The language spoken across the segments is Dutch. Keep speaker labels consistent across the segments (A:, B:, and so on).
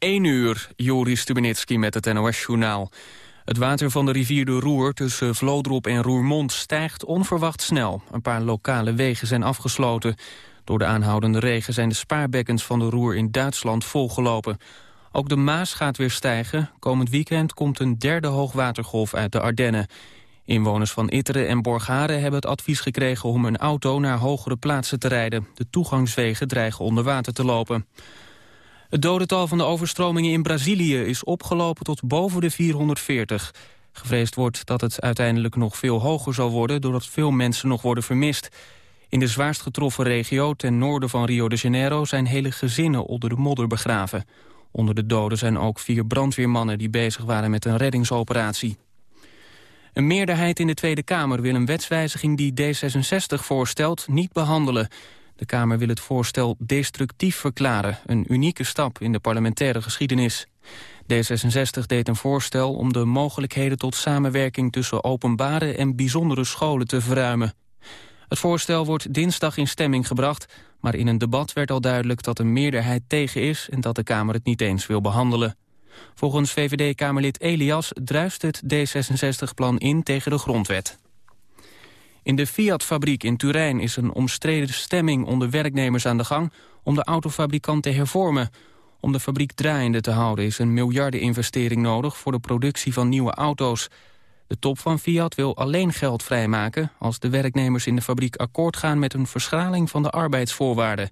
A: 1 uur, Joris Stubenitski met het NOS-journaal. Het water van de rivier de Roer tussen Vlodrop en Roermond stijgt onverwacht snel. Een paar lokale wegen zijn afgesloten. Door de aanhoudende regen zijn de spaarbekkens van de Roer in Duitsland volgelopen. Ook de Maas gaat weer stijgen. Komend weekend komt een derde hoogwatergolf uit de Ardennen. Inwoners van Itteren en Borgade hebben het advies gekregen om een auto naar hogere plaatsen te rijden. De toegangswegen dreigen onder water te lopen. Het dodental van de overstromingen in Brazilië is opgelopen tot boven de 440. Gevreesd wordt dat het uiteindelijk nog veel hoger zal worden... doordat veel mensen nog worden vermist. In de zwaarst getroffen regio ten noorden van Rio de Janeiro... zijn hele gezinnen onder de modder begraven. Onder de doden zijn ook vier brandweermannen... die bezig waren met een reddingsoperatie. Een meerderheid in de Tweede Kamer wil een wetswijziging die D66 voorstelt niet behandelen. De Kamer wil het voorstel destructief verklaren, een unieke stap in de parlementaire geschiedenis. D66 deed een voorstel om de mogelijkheden tot samenwerking tussen openbare en bijzondere scholen te verruimen. Het voorstel wordt dinsdag in stemming gebracht, maar in een debat werd al duidelijk dat een meerderheid tegen is en dat de Kamer het niet eens wil behandelen. Volgens VVD-Kamerlid Elias druist het D66-plan in tegen de grondwet. In de Fiat-fabriek in Turijn is een omstreden stemming onder werknemers aan de gang om de autofabrikant te hervormen. Om de fabriek draaiende te houden is een miljardeninvestering nodig voor de productie van nieuwe auto's. De top van Fiat wil alleen geld vrijmaken als de werknemers in de fabriek akkoord gaan met een verschraling van de arbeidsvoorwaarden.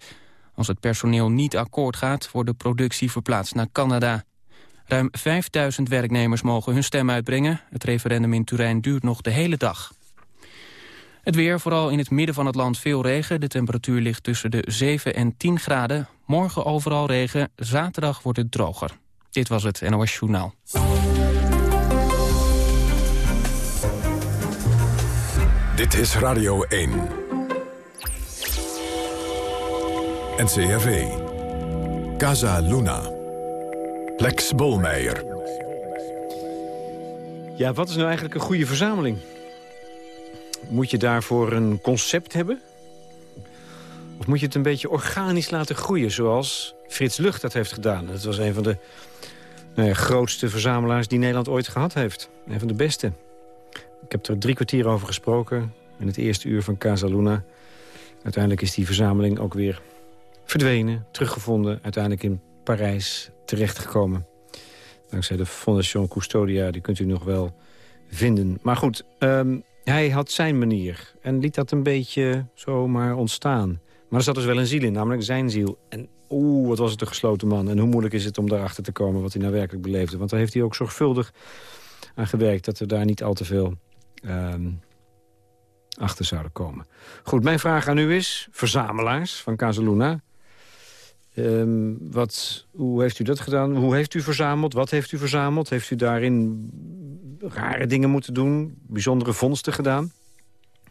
A: Als het personeel niet akkoord gaat, wordt de productie verplaatst naar Canada. Ruim 5000 werknemers mogen hun stem uitbrengen. Het referendum in Turijn duurt nog de hele dag. Het weer, vooral in het midden van het land veel regen. De temperatuur ligt tussen de 7 en 10 graden. Morgen overal regen, zaterdag wordt het droger. Dit was het NOS Journaal.
B: Dit is Radio 1. NCRV. Casa Luna. Lex Bolmeijer.
C: Ja, wat is nou eigenlijk een goede verzameling? Moet je daarvoor een concept hebben? Of moet je het een beetje organisch laten groeien, zoals Frits Lucht dat heeft gedaan? Dat was een van de nou grootste verzamelaars die Nederland ooit gehad heeft. Een van de beste. Ik heb er drie kwartier over gesproken in het eerste uur van Casa Luna. Uiteindelijk is die verzameling ook weer verdwenen, teruggevonden. Uiteindelijk in Parijs terechtgekomen. Dankzij de Fondation Custodia, die kunt u nog wel vinden. Maar goed, um, hij had zijn manier en liet dat een beetje zomaar ontstaan. Maar er zat dus wel een ziel in, namelijk zijn ziel. En oeh, wat was het een gesloten man. En hoe moeilijk is het om daarachter te komen wat hij nou werkelijk beleefde. Want daar heeft hij ook zorgvuldig aan gewerkt... dat er daar niet al te veel um, achter zouden komen. Goed, mijn vraag aan u is, verzamelaars van Casaluna... Um, wat, hoe heeft u dat gedaan? Hoe heeft u verzameld? Wat heeft u verzameld? Heeft u daarin rare dingen moeten doen? Bijzondere vondsten gedaan?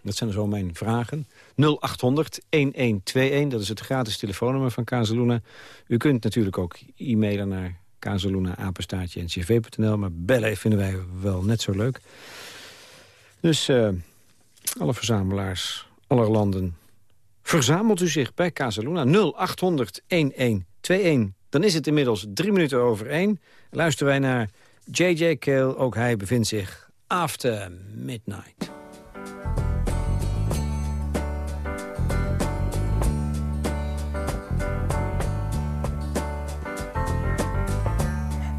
C: Dat zijn zo mijn vragen. 0800 1121, dat is het gratis telefoonnummer van Kazeluna. U kunt natuurlijk ook e-mailen naar kazeluna-ncv.nl. Maar bellen vinden wij wel net zo leuk. Dus uh, alle verzamelaars, aller landen, verzamelt u zich bij Casaluna 0800 1121. Dan is het inmiddels drie minuten over één. Luisteren wij naar J.J. Kale, ook hij bevindt zich after midnight.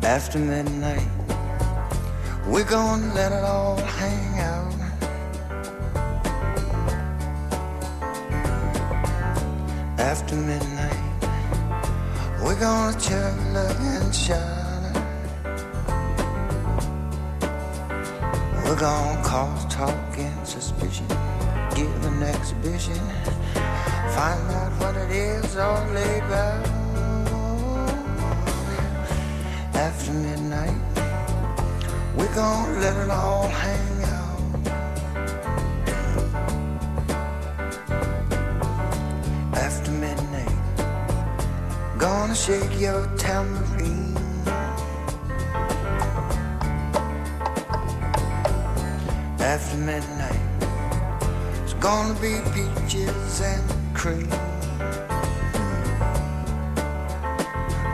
C: After midnight, we're gonna let it all hang out. After midnight, we're gonna chug and shine. We're gonna cause talk and suspicion, give an exhibition, find out what it is all about. After midnight, we're gonna let it all hang out. Gonna shake your tambourine. after midnight. It's gonna be peaches and cream.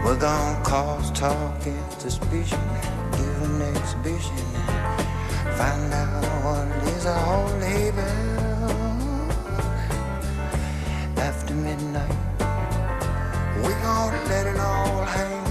D: We're gonna cause talk and suspicion, give an exhibition, find out what it is all about. After midnight, we're gonna let it all hang.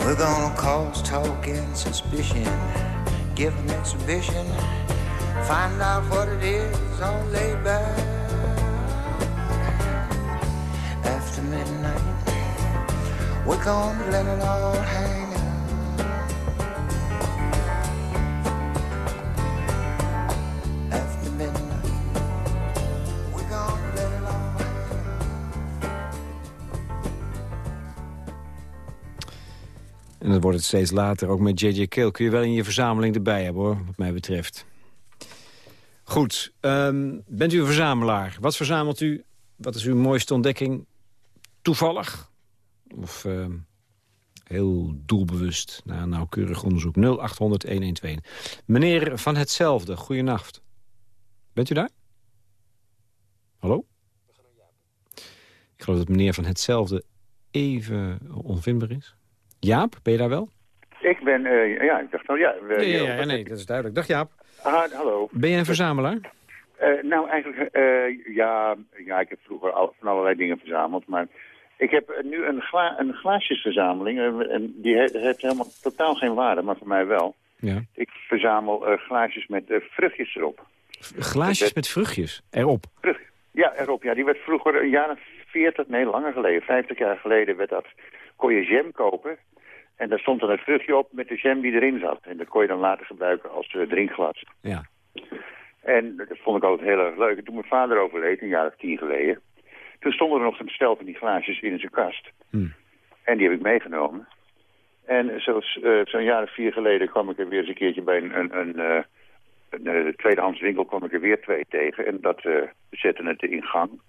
D: We're gonna cause talk and suspicion, give an exhibition, find out what it is laid back. After midnight, we're gonna let it all hang
C: Wordt het steeds later, ook met J.J. Kill. Kun je wel in je verzameling erbij hebben, hoor, wat mij betreft. Goed, ehm, bent u een verzamelaar? Wat verzamelt u? Wat is uw mooiste ontdekking? Toevallig? Of ehm, heel doelbewust, na nauwkeurig onderzoek? 0800-112. Meneer Van Hetzelfde, goeienacht. Bent u daar? Hallo? Ik geloof dat meneer Van Hetzelfde even onvindbaar is. Jaap, ben je daar wel?
E: Ik ben, eh, ja, ik dacht al, ja. we-
C: Ja, ja, ja,
E: ja,
C: nee, dat is duidelijk. Dag Jaap.
E: Ah, hallo.
C: Ben je een verzamelaar?
E: Eh, nou, eigenlijk, eh, ja, ja, ik heb vroeger al, van allerlei dingen verzameld, maar ik heb nu een, gla een glaasjesverzameling en die he- heeft helemaal totaal geen waarde, maar voor mij wel.
C: Ja.
E: Ik verzamel glaasjes met vruchtjes erop.
C: Glaasjes met vruchtjes erop.
E: Vrucht, ja, erop, ja. Die werd vroeger een jaar of 40, nee, langer geleden, 50 jaar geleden, werd dat, kon je jam kopen. En daar stond dan een vruchtje op met de jam die erin zat. En dat kon je dan later gebruiken als eh, drinkglas.
C: Ja.
E: En dat vond ik altijd heel erg leuk. En toen mijn vader overleed, een jaar of tien geleden... toen stonden er nog een stel van die glaasjes in zijn kast.
C: Hmm.
E: En die heb ik meegenomen. En zoals eh, zo'n jaar of vier geleden kwam ik er weer eens een keertje bij een, een, een, eh, een, eh, tweedehands winkel... kwam ik er weer twee tegen. En dat zette het in gang.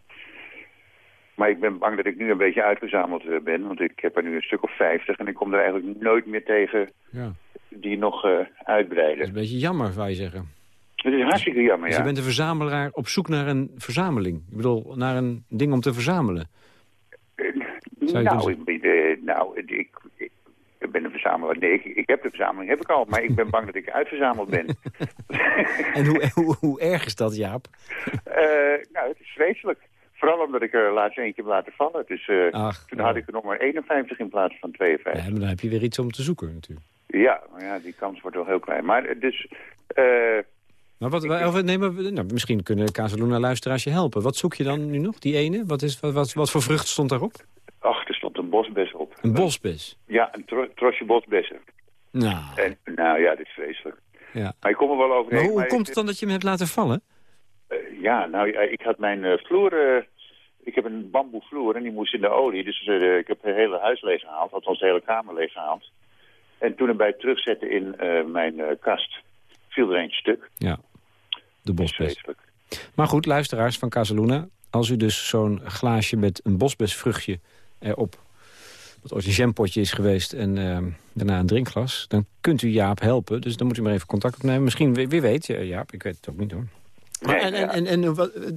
E: Maar ik ben bang dat ik nu een beetje uitgezameld eh, ben. Want ik heb er nu een stuk of vijftig. En ik kom er eigenlijk nooit meer tegen
C: ja.
E: die nog eh,
C: Dat is
E: uitbreiden.
C: een beetje jammer, zou je zeggen.
E: Het is hartstikke jammer,
C: Dus
E: ja.
C: je bent een verzamelaar op zoek naar een verzameling. Ik bedoel, naar een ding om te verzamelen. Je
E: Nou, ik, eh, nou ik, ik, ik ben een verzamelaar. Nee, ik, ik heb de verzameling, heb ik al. Maar ik ben bang dat ik uitverzameld ben.
C: En hoe, hoe, hoe erg is dat, Jaap?
E: Eh, nou, het is vreselijk. Vooral omdat ik er laatst eentje heb laten vallen. Dus
C: Ach,
E: toen had ik er nog maar 51 in plaats van 52.
C: Ja, maar dan heb je weer iets om te zoeken natuurlijk.
E: Ja, maar ja, die kans wordt wel heel klein. Maar eh, dus... eh,
C: Maar wat, of, nee, maar, nou, misschien kunnen Casaluna-luisteraars je helpen. Wat zoek je dan nu nog, die ene? Wat, is, wat, wat, wat voor vrucht stond daarop?
E: ach, er stond een bosbes op.
C: Een bosbes.
E: Ja, een tro trosje bosbessen.
C: Nou,
E: En, nou ja, dit is vreselijk.
C: ja.
E: Maar ik kom er wel
C: Maar
E: overheen.
C: hoe, hoe
E: maar
C: komt het dan dat je hem hebt laten vallen?
E: Eh, ja, nou, ja, ik had mijn eh, vloer... eh, ik heb een bamboe vloer en die moest in de olie. Dus eh, ik heb het hele huis leeggehaald, althans de hele kamer leeggehaald. En toen erbij terugzetten in eh, mijn eh, kast, viel er eentje stuk.
C: Ja, de bosbes. Maar goed, luisteraars van Casaluna... als u dus zo'n glaasje met een bosbesvruchtje erop... wat ooit een jampotje is geweest en eh, daarna een drinkglas... dan kunt u Jaap helpen. Dus dan moet u maar even contact opnemen. Misschien, wie, wie weet, ja, Jaap, ik weet het ook niet hoor. Maar, en, en, en, en wat, eh,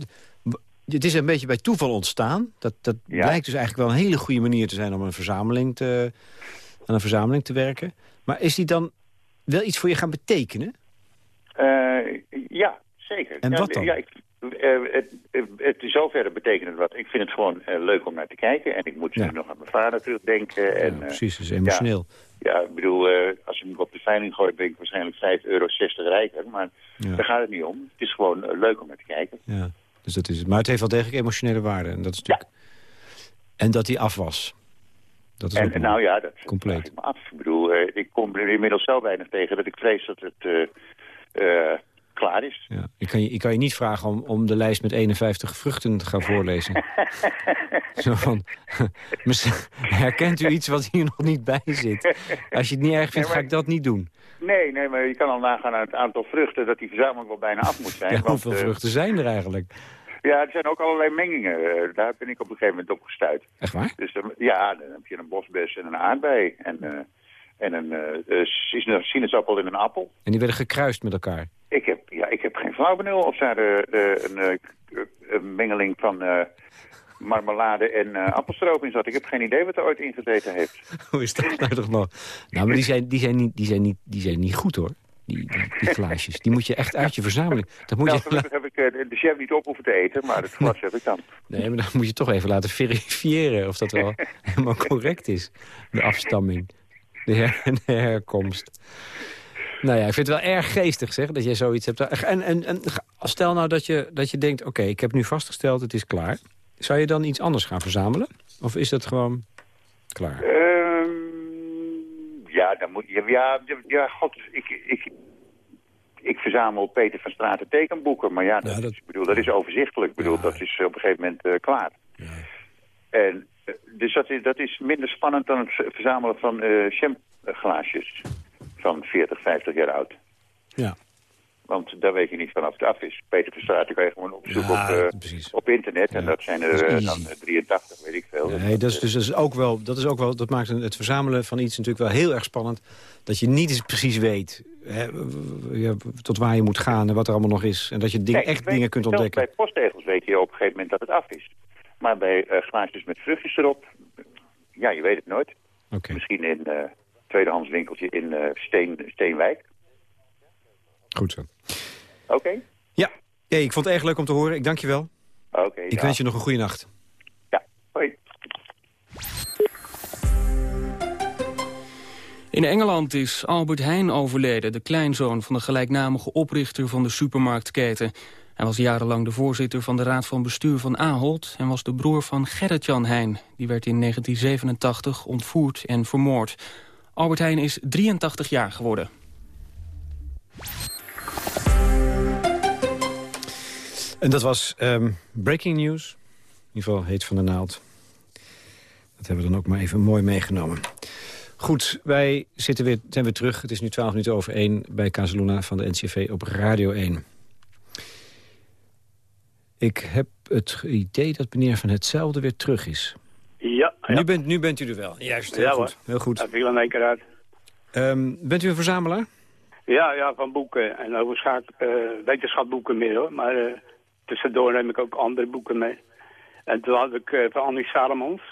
C: het is een beetje bij toeval ontstaan. Dat, dat
E: Ja.
C: blijkt dus eigenlijk wel een hele goede manier te zijn... om een verzameling te, aan een verzameling te werken. Maar is die dan wel iets voor je gaan betekenen?
E: Eh, ja, zeker.
C: En
E: ja,
C: wat dan?
E: Ja, ik, eh, het, het in zoverre betekent het wat. Ik vind het gewoon eh, leuk om naar te kijken. En ik moet
C: Ja.
E: nu nog aan mijn vader terugdenken. En,
C: ja,
E: eh,
C: precies, dat is emotioneel.
E: ja, ik bedoel, als je hem op de veiling gooit, ben ik waarschijnlijk 5,60 euro rijker. Maar daar gaat het niet om. Het is gewoon leuk om naar te kijken.
C: Ja, dus dat is het. Maar het heeft wel degelijk emotionele waarde. En, dat is natuurlijk... en dat hij af was. Dat is
E: En nou ja, dat
C: Compleet.
E: ik me af. Ik bedoel, ik kom er inmiddels zo weinig tegen dat ik vrees dat het klaar is.
C: Ja. Ik, kan je, ik kan je niet vragen om, om de lijst met 51 vruchten te gaan voorlezen. Zo van, herkent u iets wat hier nog niet bij zit? Als je het niet erg vindt, ga ik dat niet doen.
E: Nee, nee, maar je kan al nagaan aan het aantal vruchten... dat die verzameling wel bijna af moet zijn.
C: Ja,
E: want,
C: hoeveel
E: eh,
C: vruchten zijn er eigenlijk?
E: Ja, er zijn ook allerlei mengingen. eh, daar ben ik op een gegeven moment op gestuurd.
C: Echt waar?
E: Dus ja, dan heb je een bosbes en een aardbei. En, eh, en een eh, eh, sinaasappel en een appel.
C: En die werden gekruist met elkaar.
E: Ik heb, ja, ik heb geen flauw benul of daar eh, eh, een, een mengeling van marmelade en eh, appelstroop in zat. Ik heb geen idee wat er ooit in gezeten heeft.
C: Hoe is dat nou toch nog? Nou, maar die zijn, die zijn, niet, die zijn, niet, die zijn niet goed, hoor. Die, die, die glaasjes. Die moet je echt uit je verzameling. Dat moet
E: Nou,
C: je,
E: heb ik de chef niet op hoeven te eten, maar het glas heb ik dan.
C: nee, maar dan moet je toch even laten verifiëren... of dat wel helemaal correct is. De afstamming. De, her- de herkomst. Nou ja, ik vind het wel erg geestig, zeg, dat jij zoiets hebt. En, en, en stel nou dat je, dat je denkt... oké, ik heb nu vastgesteld, het is klaar. Zou je dan iets anders gaan verzamelen? Of is dat gewoon klaar?
E: Ehm, ja, dan moet je... Ja, ja god, ik, ik, ik verzamel Peter van Straten tekenboeken. Maar ja, dat,
C: Ja, dat-
E: Is, bedoel, dat is overzichtelijk. Ik bedoel,
C: Ja.
E: dat is op een gegeven moment eh, klaar. En, eh, dus dat is, dat is minder spannend dan het ver- verzamelen van eh champglaasjes van 40, 50 jaar oud.
C: Ja.
E: Want daar weet je niet vanaf het af is. Peter Straten kan je gewoon opzoeken
C: Ja,
E: op, eh,
C: precies.
E: op internet. En dat zijn er eh, dan eh, 83, weet ik veel.
C: Nee, dat is, dus dat is ook wel, dat is ook wel, dat maakt het verzamelen van iets natuurlijk wel heel erg spannend. Dat je niet eens precies weet hè, tot waar je moet gaan en wat er allemaal nog is. En dat je ding,
E: Nee,
C: echt
E: ik weet-
C: dingen kunt ontdekken.
E: Bij posttegels weet je op een gegeven moment dat het af is. Maar bij eh glaasjes met vruchtjes erop, ja, je weet het nooit.
C: Oké,
E: Misschien in een tweedehands winkeltje in eh, Steen, Steenwijk.
C: goed zo.
E: Oké?
C: Ja, hey, ik vond het erg leuk om te horen. Ik dank je wel.
E: Oké.
C: Ik
E: ja.
C: wens je nog een goede nacht.
E: Ja, hoi.
A: In Engeland is Albert Heijn overleden, de kleinzoon van de gelijknamige oprichter van de supermarktketen. Hij was jarenlang de voorzitter van de raad van bestuur van Ahold en was de broer van Gerrit-Jan Heijn. Die werd in 1987 ontvoerd en vermoord. Albert Heijn is 83 jaar geworden.
C: En dat was ehm, Breaking News. In ieder geval heet van de naald. Dat hebben we dan ook maar even mooi meegenomen. Goed, wij zitten weer, zijn weer terug. Het is nu 12 minuten over 1 bij Casaluna van de NCV op Radio 1. Ik heb het idee dat meneer Van Hetzelfde weer terug is.
F: Ja, ja.
C: Nu, bent, nu bent u er wel. Juist, heel
F: Ja,
C: goed.
F: hoor.
C: Heel goed.
F: dat viel in één keer uit.
C: Ehm, bent u een verzamelaar?
F: Ja, ja, van boeken. En overigens uh, wetenschapboeken meer hoor. Maar uh, tussendoor neem ik ook andere boeken mee. En toen had ik uh, van Annie Salomons.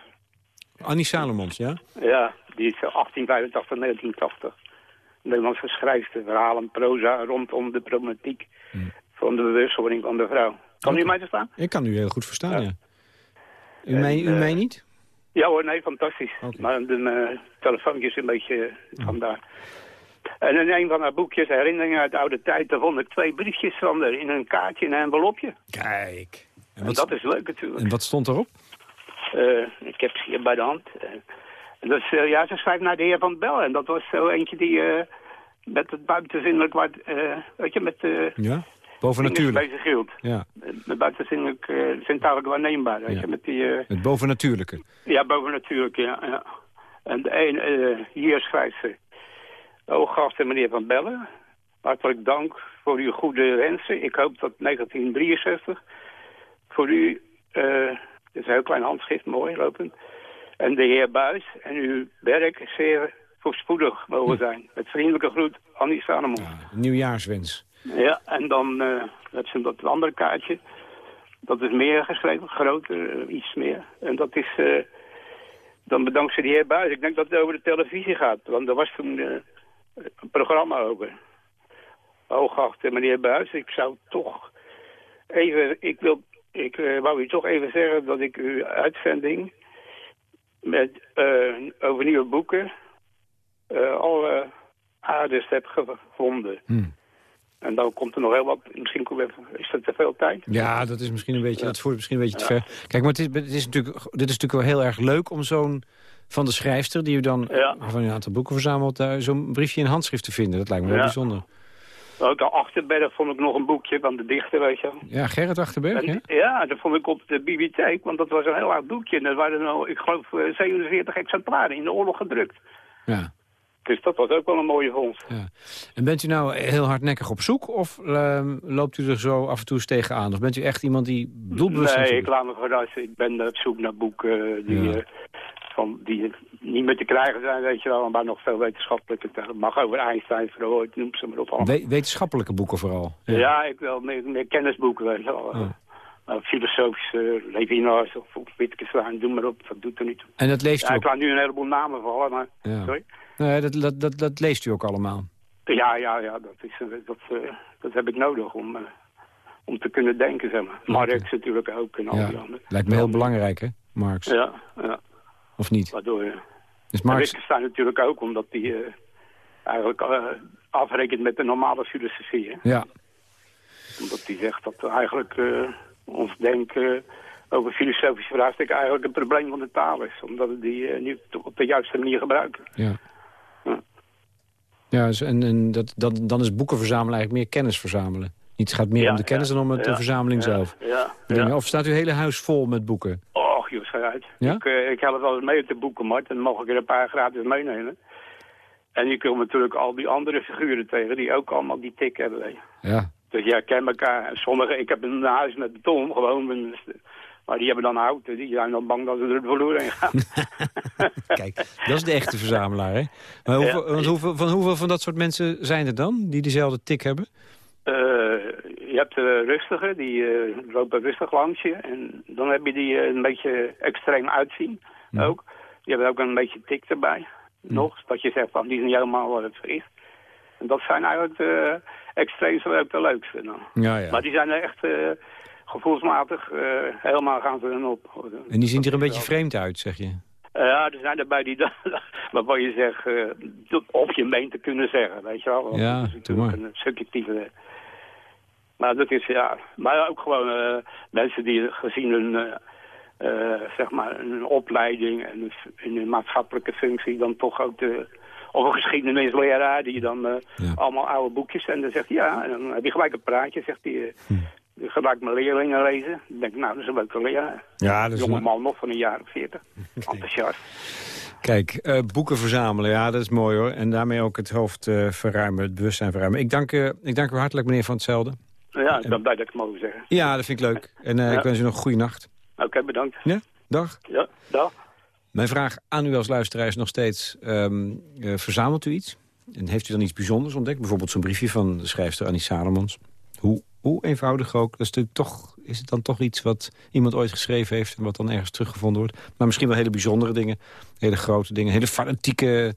C: Annie Salomons, ja?
F: Ja, die is 1885, 1980. Nederlandse schrijfster, verhalen, proza rondom de problematiek hmm. van de bewustwording van de vrouw. Kan okay. u mij verstaan?
C: Ik kan u heel goed verstaan, ja. ja. U, en, mij, u mij niet?
F: Ja hoor, nee, fantastisch. Okay. Maar de uh, telefoontje is een beetje uh, vandaar. En in een van haar boekjes, Herinneringen uit de Oude Tijd, daar vond ik twee briefjes van haar in een kaartje en een envelopje.
C: Kijk.
F: En, en dat is leuk natuurlijk.
C: En wat stond erop?
F: Uh, ik heb het hier bij de hand. Uh, uh, ja, ze schrijft naar de heer Van Bel. En dat was zo eentje die met het buitenzinnelijk, weet je, met...
C: ja, bovennatuurlijk.
F: bezig hield.
C: Ja.
F: Met buitenzinnelijk, zintuigelijk waarneembaar, weet
C: ja.
F: je, met die...
C: het bovennatuurlijke.
F: Ja, bovennatuurlijk, ja. ja. En de een, hier schrijft ze... O, gasten meneer Van Bellen, hartelijk dank voor uw goede wensen. Ik hoop dat 1963 voor u... Het is een heel klein handschrift, mooi lopend. En de heer Buis en uw werk zeer voorspoedig mogen zijn. Met vriendelijke groet, Annie Sanemon.
C: Ja, nieuwjaarswens.
F: Ja, en dan uh, heb ze dat andere kaartje. Dat is meer geschreven, groter, uh, iets meer. En dat is... Uh, dan bedankt ze de heer Buis. Ik denk dat het over de televisie gaat. Want er was toen een programma over. Hooggeachte meneer Buis, ik zou toch even... Ik wil ik wou u toch even zeggen dat ik uw uitzending met, over nieuwe boeken alle aardes heb gevonden.
C: Hmm.
F: En dan komt er nog heel wat, misschien is dat te veel tijd?
C: Ja, dat is misschien een beetje, dat voert misschien een beetje te ver. Kijk, maar het is, het is natuurlijk, dit is natuurlijk wel heel erg leuk om zo'n van de schrijfster, die u dan van een aantal boeken verzamelt, zo'n briefje in handschrift te vinden. Dat lijkt me wel bijzonder.
F: Ook al Achterberg vond ik nog een boekje van de dichter, weet je.
C: Ja, Gerrit Achterberg, ja?
F: En- ja, dat vond ik op de bibliotheek, want dat was een heel oud boekje. En er waren nou, ik geloof, eh, 47 exemplaren in de oorlog gedrukt.
C: Ja,
F: Dus dat was ook wel een mooie vondst.
C: ja. En bent u nou heel hardnekkig op zoek of ehm, loopt u er zo af en toe eens tegenaan? Of bent u echt iemand die doelbewust
F: Nee, ik laat me verrassen. Ik ben op zoek naar boeken eh, die,
C: Ja.
F: eh, van, die niet meer te krijgen zijn, weet je wel. Maar nog veel wetenschappelijke te mag over Einstein, Freud, noem ze maar op. allemaal.
C: We- wetenschappelijke boeken vooral.
F: Ja, ik wil meer, meer kennisboeken, weet je wel.
C: Ja.
F: Nou, filosofische Levinas of, of Wittgenstein, doe maar op, dat doet er niet toe.
C: En dat leest u
F: Ja, ik laat nu een heleboel namen vallen, maar...
C: Ja.
F: Sorry?
C: Nee, dat, dat, dat, dat leest u ook allemaal.
F: Ja, ja, ja, dat, is, eh, dat, eh, dat heb ik nodig om, eh, om te kunnen denken, zeg maar. Marx natuurlijk ook en al
C: Ja.
F: die anderen.
C: Lijkt me heel belangrijk, hè, Marx?
F: Ja, ja,
C: Of niet?
F: waardoor...
C: Dus Marx...
F: Wittgenstein natuurlijk ook, omdat die eigenlijk afrekent met de normale filosofie. Hè?
C: Ja,
F: Omdat die zegt dat eigenlijk ons denken over filosofische vraagstukken eigenlijk een probleem van de taal is. Omdat we die niet op de juiste manier gebruiken.
C: Ja.
F: Ja,
C: dus en, en dat, dan, dan is boeken verzamelen eigenlijk meer kennis verzamelen. Niet, het gaat meer
F: Ja,
C: om de kennis
F: ja,
C: dan om het, de
F: ja,
C: verzameling zelf.
F: Ja.
C: Of staat uw hele huis vol met boeken?
F: Och, joh, schijt uit. Ik, eh, ik help wel eens mee op de boekenmarkt en dan mag ik er een paar gratis meenemen. En je komt natuurlijk al die andere figuren tegen die ook allemaal die tik hebben.
C: Ja,
F: Dus ja, ken elkaar. Sommige, ik heb een huis met beton gewoon. Maar die hebben dan hout. Die zijn dan bang dat ze er vloer heen gaan.
C: kijk, dat is de echte verzamelaar, hè? Maar hoeveel,
F: Ja.
C: want hoeveel, van hoeveel van dat soort mensen zijn er dan, die dezelfde tik hebben?
F: Eh, je hebt de rustige, die eh, lopen rustig langs je. En dan heb je die eh, een beetje extreem uitzien ook. Die hebben ook een beetje tik erbij. Nog, dat je zegt van die is niet helemaal uh, verricht. En dat zijn eigenlijk de extreemste ook de leukste dan.
C: Ja, ja.
F: Maar die zijn er echt eh, gevoelsmatig eh, helemaal gaan ze dan op.
C: En die zien er een beetje vreemd uit, zeg je?
F: Eh, ja, er zijn er bij die waarvan je zegt, eh, of je meent te kunnen zeggen, weet je wel. Want
C: Ja,
F: dat is
C: maar.
F: een subjectieve... Maar dat is, ja... Maar ook gewoon mensen die gezien hun, zeg maar, hun opleiding en hun, maatschappelijke functie dan toch ook de... Of een geschiedenisleraar die dan
C: Ja.
F: allemaal oude boekjes en dan zegt hij, ja, en dan heb je gelijk een praatje, zegt hij... ik ik mijn leerlingen lezen. Dan denk ik, nou, dat is een leuke leraar.
C: Ja, dat
F: Jonge man nog van een jaar of veertig. Enthousiast.
C: Kijk, eh, boeken verzamelen, ja, dat is mooi hoor. En daarmee ook het hoofd eh, verruimen, het bewustzijn verruimen. Ik dank, eh, ik dank u hartelijk, meneer Van Hetzelfde.
F: Ja, ik ben blij dat ik het mogen zeggen.
C: Ja, dat vind ik leuk. En
F: Ja.
C: ik wens u nog een goede nacht.
F: Oké, bedankt.
C: Ja, dag.
F: Ja, dag.
C: Mijn vraag aan u als luisteraar is nog steeds... ehm, eh, verzamelt u iets? En heeft u dan iets bijzonders ontdekt? Bijvoorbeeld zo'n briefje van de schrijfster Annie Salomons. Hoe, hoe eenvoudig ook, dat is, natuurlijk toch, is het dan toch iets wat iemand ooit geschreven heeft... en wat dan ergens teruggevonden wordt. Maar misschien wel hele bijzondere dingen, hele grote dingen... hele fanatieke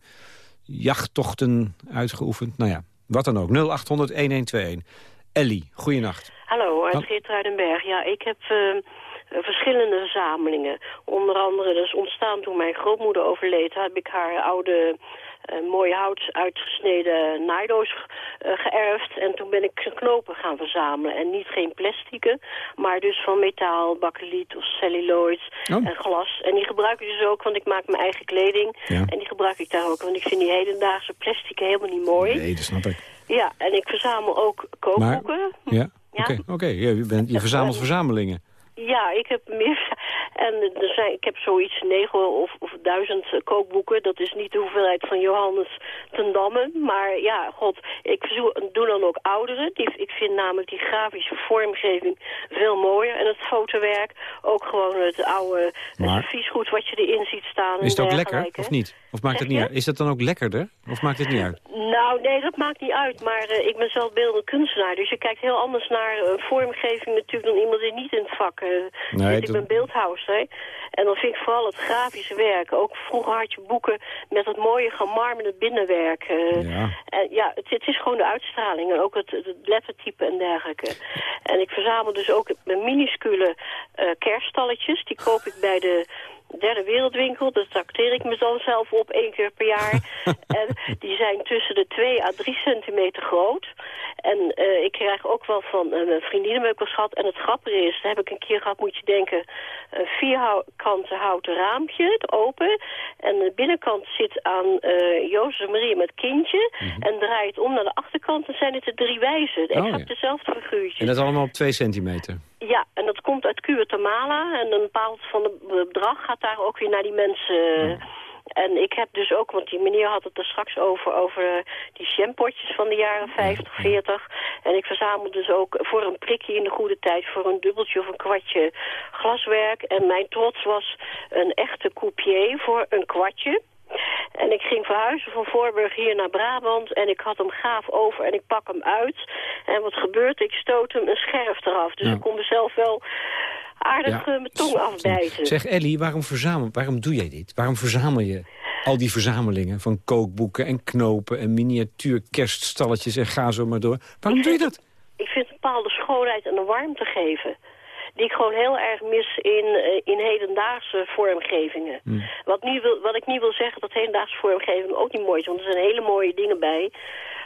C: jachttochten uitgeoefend. Nou ja, wat dan ook. 0800-1121. Ellie, goeienacht.
G: Hallo, uit Geertruidenberg. Ja, ik heb eh, eh, verschillende verzamelingen. Onder andere, dat is ontstaan toen mijn grootmoeder overleed... heb ik haar oude, mooi hout uitgesneden naaidoos eh, geërfd. En toen ben ik knopen gaan verzamelen. En niet geen plastieken, maar dus van metaal, bakkeliet of celluloid
C: Oh.
G: en glas. En die gebruik ik dus ook, want ik maak mijn eigen kleding.
C: Ja.
G: En die gebruik ik daar ook, want ik vind die hedendaagse plastieken helemaal niet mooi.
C: Nee, dat snap ik.
G: Ja, en ik verzamel ook kookboeken.
C: Ja,
G: Ja.
C: oké. oké. Ja, je, bent, je verzamelt verzamelingen.
G: Ja, ik heb meer. En er zijn, ik heb zoiets negen of, of duizend eh, kookboeken. Dat is niet de hoeveelheid van Johannes ten Damme. Maar ja, god, ik doe dan ook ouderen. Die, ik vind namelijk die grafische vormgeving veel mooier. En het fotowerk, ook gewoon het oude
C: Maar-
G: serviesgoed wat je erin ziet staan.
C: Is het ook lekker, of niet? Of maakt het niet uit? Is dat dan ook lekkerder? Of maakt het niet uit?
G: Nou, nee, dat maakt niet uit. Maar eh, ik ben zelf beeldend kunstenaar. Dus je kijkt heel anders naar eh, vormgeving natuurlijk dan iemand die niet in het vak eh,
C: Nee,
G: zit. Ik ben beeldhouwer. En dan vind ik vooral het grafische werk. Ook vroeger had je boeken met het mooie gemarmerde binnenwerk.
C: Ja.
G: En ja, het, het is gewoon de uitstraling. En ook het, het lettertype en dergelijke. En ik verzamel dus ook mijn minuscule kerststalletjes. Die koop ik bij de derde wereldwinkel. Dat tracteer ik me dan zelf op één keer per jaar. en die zijn tussen de 2 à 3 centimeter groot. En uh, ik krijg ook wel van uh, mijn vriendinnenmeukels gehad. En het grappige is, daar heb ik een keer gehad, moet je denken... een vierkanten houten raampje, open. En de binnenkant zit aan uh, Jozef Maria met kindje.
C: Mhm.
G: En draait om naar de achterkant, dan zijn het de drie wijzen.
C: Oh,
G: Exact
C: ja.
G: dezelfde figuurtjes.
C: En dat allemaal op 2 centimeter.
G: Ja, en dat komt uit Guatemala. En een bepaald van het bedrag gaat daar ook weer naar die mensen... En ik heb dus ook, want die meneer had het er straks over, over die shampootjes van de jaren 50, 40. En ik verzamel dus ook voor een prikje in de goede tijd, voor een dubbeltje of een kwartje glaswerk. En mijn trots was een echte coupier voor een kwartje. En ik ging verhuizen van Voorburg hier naar Brabant en ik had hem gaaf over en ik pak hem uit. En wat gebeurt? Ik stoot hem een scherf eraf. Dus
C: Ja.
G: ik kon mezelf wel aardig
C: Ja.
G: eh, mijn tong afbijten.
C: Zeg Ellie, waarom, verzamel, waarom doe jij dit? Waarom verzamel je al die verzamelingen van kookboeken en knopen... en miniatuur kerststalletjes en ga zo maar door? Waarom doe je dat?
G: Ik vind een bepaalde schoonheid en een warmte geven. Die ik gewoon heel erg mis in, eh, in hedendaagse vormgevingen.
C: Hmm.
G: Wat, niet wil, wat ik niet wil zeggen dat hedendaagse vormgeving ook niet mooi is. Want er zijn hele mooie dingen bij.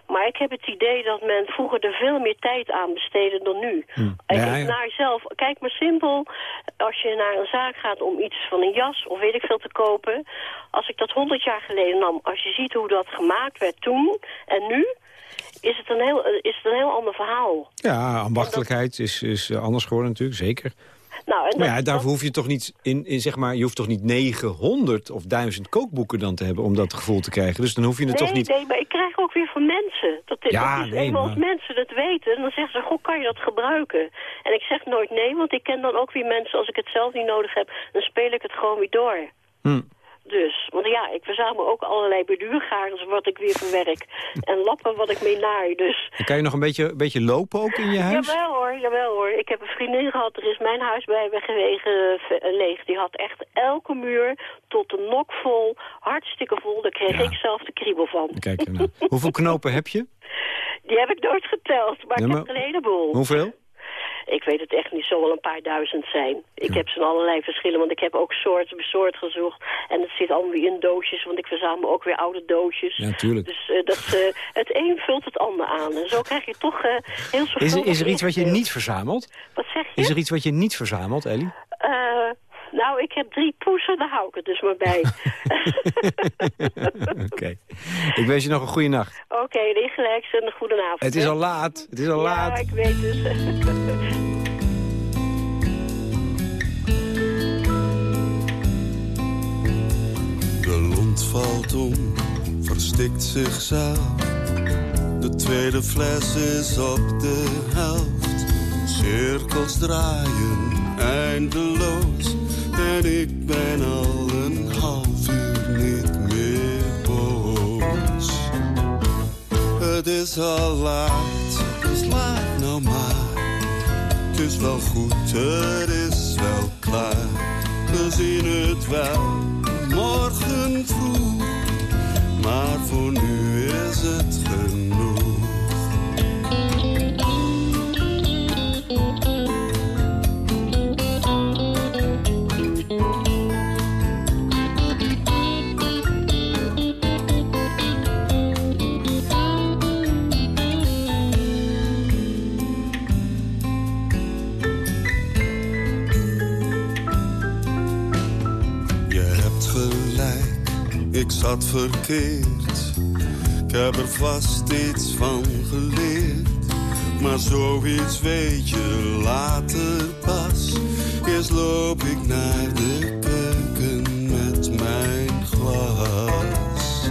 G: Maar ik heb het idee dat men vroeger er veel meer tijd aan besteedde dan nu. En
C: Hmm. Ja,
G: ik
C: ja.
G: naar zelf, kijk maar simpel, als je naar een zaak gaat om iets van een jas of weet ik veel te kopen. Als ik dat 100 jaar geleden nam, als je ziet hoe dat gemaakt werd toen en nu, is het een heel, is het een heel ander verhaal.
C: Ja, ambachtelijkheid is, is eh, anders geworden natuurlijk, zeker.
G: Nou, en
C: Maar ja, daarvoor
G: dat-
C: hoef je toch niet, in, in, zeg maar, je hoeft toch niet 900 of 1000 kookboeken dan te hebben om dat gevoel te krijgen. Dus dan hoef je het
G: nee,
C: toch niet...
G: nee, maar ik krijg ook weer van mensen. Dat, dit-
C: Ja,
G: dat is
C: nee,
G: als mensen dat weten, dan zeggen ze, goh, kan je dat gebruiken? En ik zeg nooit nee, want ik ken dan ook weer mensen, als ik het zelf niet nodig heb, dan speel ik het gewoon weer door.
C: Hm.
G: Dus, want ja, ik verzamel ook allerlei beduurgarens wat ik weer verwerk. En lappen wat ik mee naai, dus...
C: Kan je nog een beetje, een beetje lopen ook in je huis?
G: Jawel hoor, jawel hoor. Ik heb een vriendin gehad, er is mijn huis bij weggewezen eh, leeg. Die had echt elke muur tot de nok vol, hartstikke vol. Daar kreeg
C: Ja.
G: ik zelf de kriebel van.
C: Kijk ernaar. Hoeveel knopen heb je?
G: Die heb ik nooit geteld, maar
C: Ja,
G: ik
C: maar-
G: heb er een heleboel.
C: Hoeveel?
G: Ik weet het echt niet, zo wel een paar duizend zijn. Ik heb ze in allerlei verschillen, want ik heb ook soort bij soort gezocht. En het zit allemaal weer in doosjes, want ik verzamel ook weer oude doosjes.
C: Ja, tuurlijk.
G: Dus eh, dat, eh, het een vult het ander aan. En zo krijg je toch eh, heel
C: Is
G: zorgvuldig
C: er, is er iets wat je niet verzamelt?
G: Wat zeg je?
C: Is er iets wat je niet verzamelt, Ellie?
G: Nou, ik heb drie poesen, daar hou ik het dus maar bij.
C: Oké. Ik wens je nog een goede nacht.
G: Oké, okay, gelijk en een goede avond.
C: Het is
G: hè?
C: al laat. Het is al
G: Ja,
C: laat.
G: ik weet het.
H: De lont valt om, verstikt zichzelf. De tweede fles is op de helft. Cirkels draaien eindeloos. En ik ben al een half uur niet meer boos. Het is al laat, dus laat nou maar. Het is wel goed, het is wel klaar. We zien het wel morgen vroeg. Maar voor nu is het genoeg. Ik zat verkeerd. Ik heb er vast iets van geleerd. Maar zoiets weet je later pas. Eerst loop ik naar de keuken met mijn glas.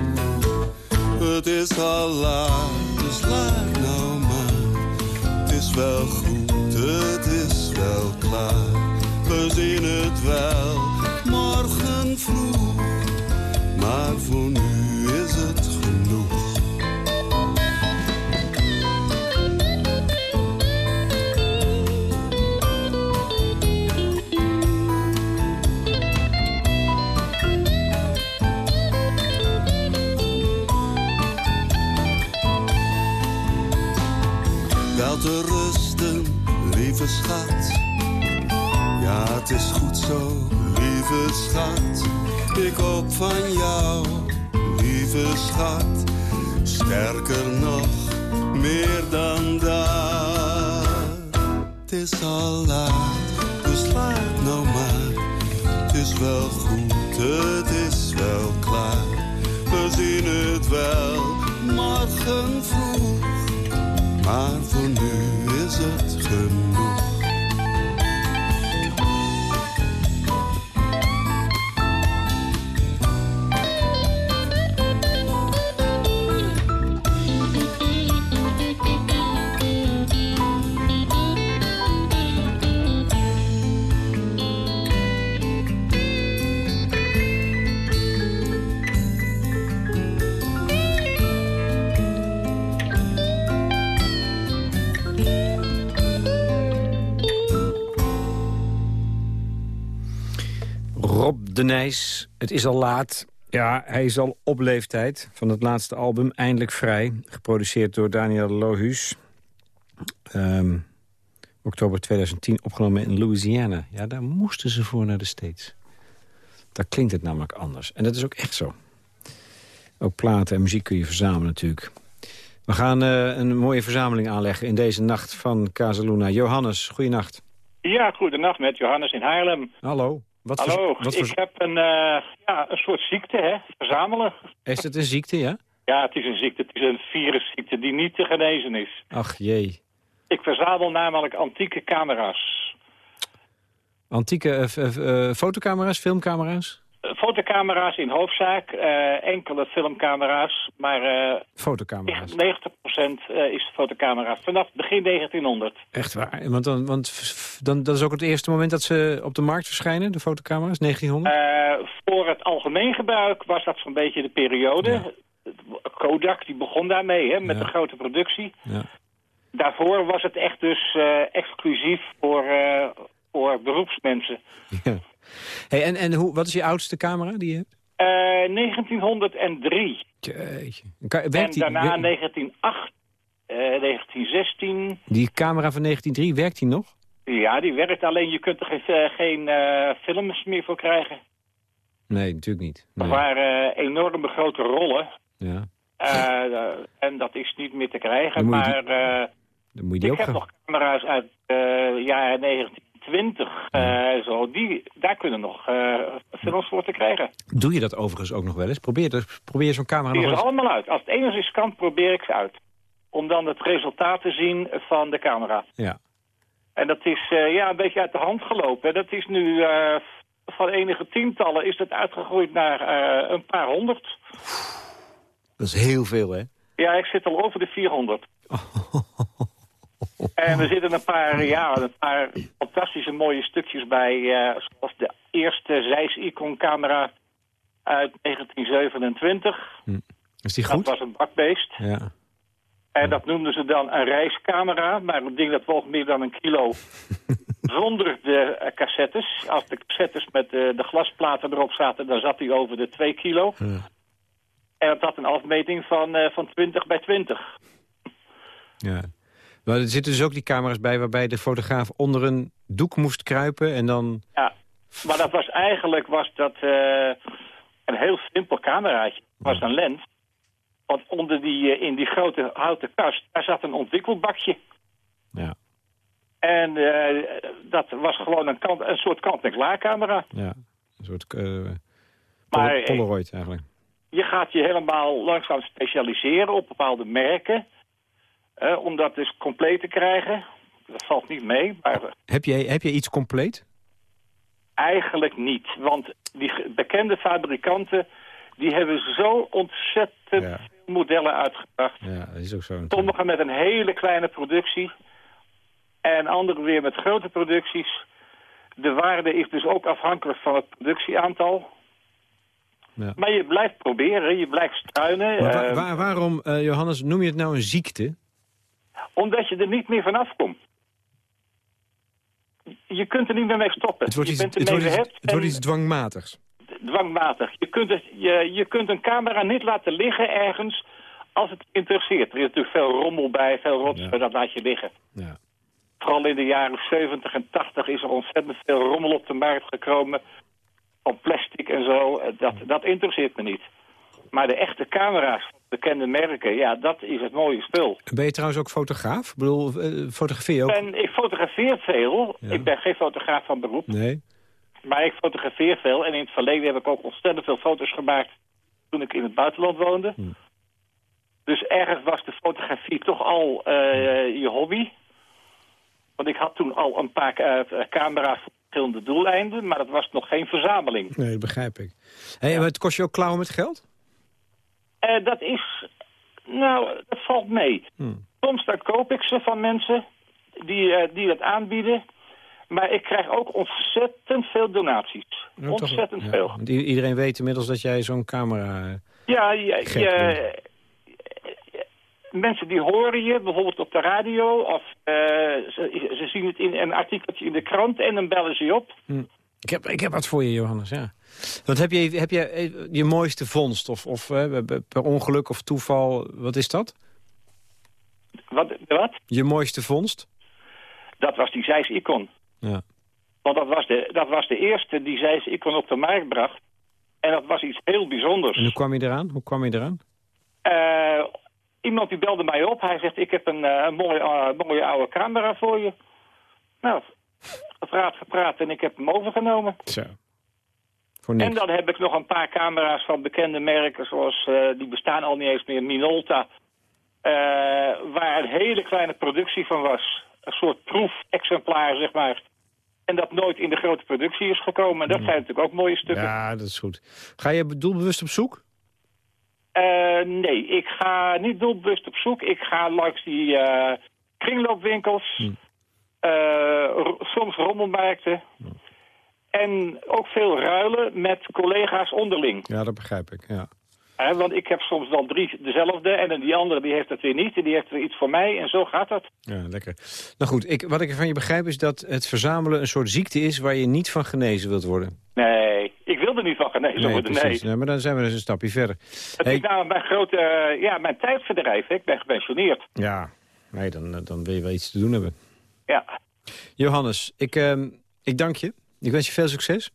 H: Het is al laat, dus laat nou maar. Het is wel goed, het is wel klaar. We zien het wel morgen vroeg. Maar voor nu is het genoeg. Wel te rusten, lieve schat. Ja, het is goed zo, lieve schat. Ik hoop van jou, lieve schat. Sterker nog, meer dan dat. Het is al laat, dus laat nou maar. Het is wel goed, het is wel klaar. We zien het wel, morgen vroeg. Maar voor nu is het genoeg.
C: Nijs, het is al laat. Ja, hij is al op leeftijd van het laatste album, Eindelijk Vrij. Geproduceerd door Daniel Lohuus. Ehm, oktober 2010 opgenomen in Louisiana. Ja, daar moesten ze voor naar de States. Daar klinkt het namelijk anders. En dat is ook echt zo. Ook platen en muziek kun je verzamelen natuurlijk. We gaan eh, een mooie verzameling aanleggen in deze nacht van Casaluna. Johannes, goeienacht.
I: Ja, goedenacht met Johannes in Haarlem.
C: Hallo. Wat
I: Hallo,
C: wat
I: ik heb een, eh, ja, een soort ziekte, hè, verzamelen.
C: Is het een ziekte, ja?
I: Ja, het is een ziekte, het is een virusziekte die niet te genezen is.
C: Ach jee.
I: Ik verzamel namelijk antieke camera's.
C: Antieke eh, eh, fotocamera's, filmcamera's?
I: Eh, Fotocamera's in hoofdzaak, eh, enkele filmcamera's, maar eh
C: Fotocamera's.
I: 90% eh, is fotocamera. Vanaf begin 1900.
C: Echt waar? Want, dan, want dan, dat is ook het eerste moment dat ze op de markt verschijnen, de fotocamera's, 1900?
I: Eh, voor het algemeen gebruik was dat zo'n beetje de periode. Kodak die begon daarmee, hè, met
C: Ja.
I: de grote productie.
C: Ja.
I: Daarvoor was het echt dus exclusief voor, voor beroepsmensen.
C: Ja. Hey, en en hoe, wat is je oudste camera die je hebt?
I: Eh, 1903
C: Jeetje. Ka-
I: en
C: Werkt die,
I: daarna
C: wer-
I: 1908, eh, 1916.
C: die camera van 1903, werkt die nog?
I: Ja, die werkt alleen. Je kunt er geen, eh, geen eh, films meer voor krijgen.
C: Nee, natuurlijk niet.
I: Dat
C: Nee.
I: waren eh, enorme grote rollen.
C: Ja.
I: Eh, en dat is niet meer te krijgen. Maar eh,
C: Dan moet je die
I: ik
C: ook
I: heb
C: gaan...
I: nog camera's uit uh, jaren 1920. eh, zo. Die, daar kunnen nog eh, films voor te krijgen.
C: Doe je dat overigens ook nog wel eens? Probeer, dat- probeer zo'n camera
I: Die
C: nog eens...
I: allemaal uit. Als het enigszins kan, probeer ik ze uit. Om dan het resultaat te zien van de camera.
C: Ja.
I: En dat is eh, ja, een beetje uit de hand gelopen. Dat is nu eh, van enige tientallen is dat uitgegroeid naar eh, een paar honderd.
C: Dat is heel veel, hè?
I: Ja, ik zit al over de 400. En er zitten een paar, ja, een paar fantastische mooie stukjes bij. eh, zoals de eerste Zeiss Icon camera uit 1927.
C: Is die goed?
I: Dat was een bakbeest.
C: Ja.
I: En dat noemden ze dan een reiscamera. Maar een ding dat woog meer dan een kilo. Zonder de eh, cassettes. Als de cassettes met de, de glasplaten erop zaten, dan zat hij over de 2 kilo.
C: Ja.
I: En dat had een afmeting van, eh, van 20 bij 20.
C: ja. Maar er zitten dus ook die camera's bij waarbij de fotograaf onder een doek moest kruipen en dan...
I: Ja, maar dat was eigenlijk was dat, eh, een heel simpel cameraatje. Het was een lens. Want onder die, eh, in die grote houten kast, daar zat een ontwikkelbakje.
C: Ja,
I: En eh, dat was gewoon een, kant, een soort kant-en-klaar camera.
C: ja. Een soort eh,
I: Maar
C: Pol- Polaroid eigenlijk.
I: je gaat je helemaal langzaam specialiseren op bepaalde merken. Om dat dus compleet te krijgen. Dat valt niet mee, maar
C: Heb je, heb je iets compleet?
I: eigenlijk niet. Want die bekende fabrikanten... die hebben zo ontzettend
C: Ja.
I: veel modellen uitgebracht.
C: Ja, dat is ook zo.
I: Sommigen met een hele kleine productie. En anderen weer met grote producties. De waarde is dus ook afhankelijk van het productieaantal.
C: Ja.
I: Maar je blijft proberen, je blijft struinen. Eh,
C: waar- waarom, eh, Johannes, noem je het nou een ziekte?
I: Omdat je er niet meer vanaf komt. Je kunt er niet meer mee stoppen.
C: Het wordt
I: je
C: iets,
I: bent
C: het wordt iets, het wordt iets dwangmatigs.
I: dwangmatig. Je kunt, het, je, je kunt een camera niet laten liggen ergens als het je interesseert. Er is natuurlijk veel rommel bij, veel rotzooi,
C: Ja.
I: dat laat je liggen.
C: Ja.
I: Vooral in de jaren 70 en 80 is er ontzettend veel rommel op de markt gekomen. op plastic en zo, dat, dat interesseert me niet. Maar de echte camera's, bekende merken, ja, dat is het mooie spul.
C: Ben je trouwens ook fotograaf? Ik bedoel, eh, fotografeer je ook?
I: En ik fotografeer veel.
C: Ja.
I: Ik ben geen fotograaf van beroep.
C: Nee?
I: Maar ik fotografeer veel. En in het verleden heb ik ook ontzettend veel foto's gemaakt toen ik in het buitenland woonde.
C: Hm.
I: Dus ergens was de fotografie toch al eh, je hobby. Want ik had toen al een paar eh, camera's voor verschillende doeleinden. Maar dat was nog geen verzameling.
C: Nee, dat begrijp ik. Hey, maar het kost je ook klauwen met geld?
I: Eh, dat is... Nou, dat valt mee.
C: Hm.
I: Soms dan koop ik ze van mensen die, eh, die dat aanbieden. Maar ik krijg ook ontzettend veel donaties.
C: Nou, toch-
I: ontzettend
C: ja,
I: veel.
C: want iedereen weet inmiddels dat jij zo'n camera... eh,
I: Ja, je,
C: Gek
I: je- mensen die horen je bijvoorbeeld op de radio... of eh, ze, ze zien het in een artikeltje in de krant en dan bellen ze je op.
C: Ik heb, ik heb wat voor je, Johannes, ja. Want heb je, heb je eh, je mooiste vondst? Of, of eh, per ongeluk of toeval, wat is dat?
I: Wat? wat?
C: Je mooiste vondst?
I: Dat was die Zeiss Icon.
C: Ja.
I: Want dat was, de, dat was de eerste die Zeiss Icon op de markt bracht. En dat was iets heel bijzonders.
C: En hoe kwam je eraan? Hoe kwam je eraan?
I: Eh, iemand die belde mij op. Hij zegt, ik heb een, mooie, mooie oude camera voor je. Nou, gepraat, gepraat en ik heb hem overgenomen.
C: Zo. Voor niks.
I: En dan heb ik nog een paar camera's van bekende merken, zoals, eh, die bestaan al niet eens meer, Minolta. eh, waar een hele kleine productie van was. Een soort proefexemplaar, zeg maar. En dat nooit in de grote productie is gekomen. En dat zijn natuurlijk ook mooie stukken.
C: Ja, dat is goed. Ga je doelbewust op zoek?
I: Eh, nee, ik ga niet doelbewust op zoek. Ik ga langs die kringloopwinkels,
C: Hm.
I: Eh, soms rommelmarkten. En ook veel ruilen met collega's onderling.
C: Ja, dat begrijp ik, ja.
I: Want ik heb soms wel drie dezelfde en dan die andere die heeft het weer niet. En die heeft weer iets voor mij en zo gaat dat.
C: Ja, lekker. Nou goed, ik, wat ik van je begrijp is dat het verzamelen een soort ziekte is... waar je niet van genezen wilt worden.
I: Nee, ik wil er niet van genezen worden, nee.
C: precies. Ja, maar dan zijn we dus een stapje verder.
I: Het
C: Hey,
I: is nou mijn grote, eh, ja, mijn tijdverdrijf. hè. Ik ben gepensioneerd.
C: Ja, nee, dan, dan wil je wel iets te doen hebben.
I: Ja,
C: Johannes, ik, ehm, ik dank je. Ik wens je veel succes.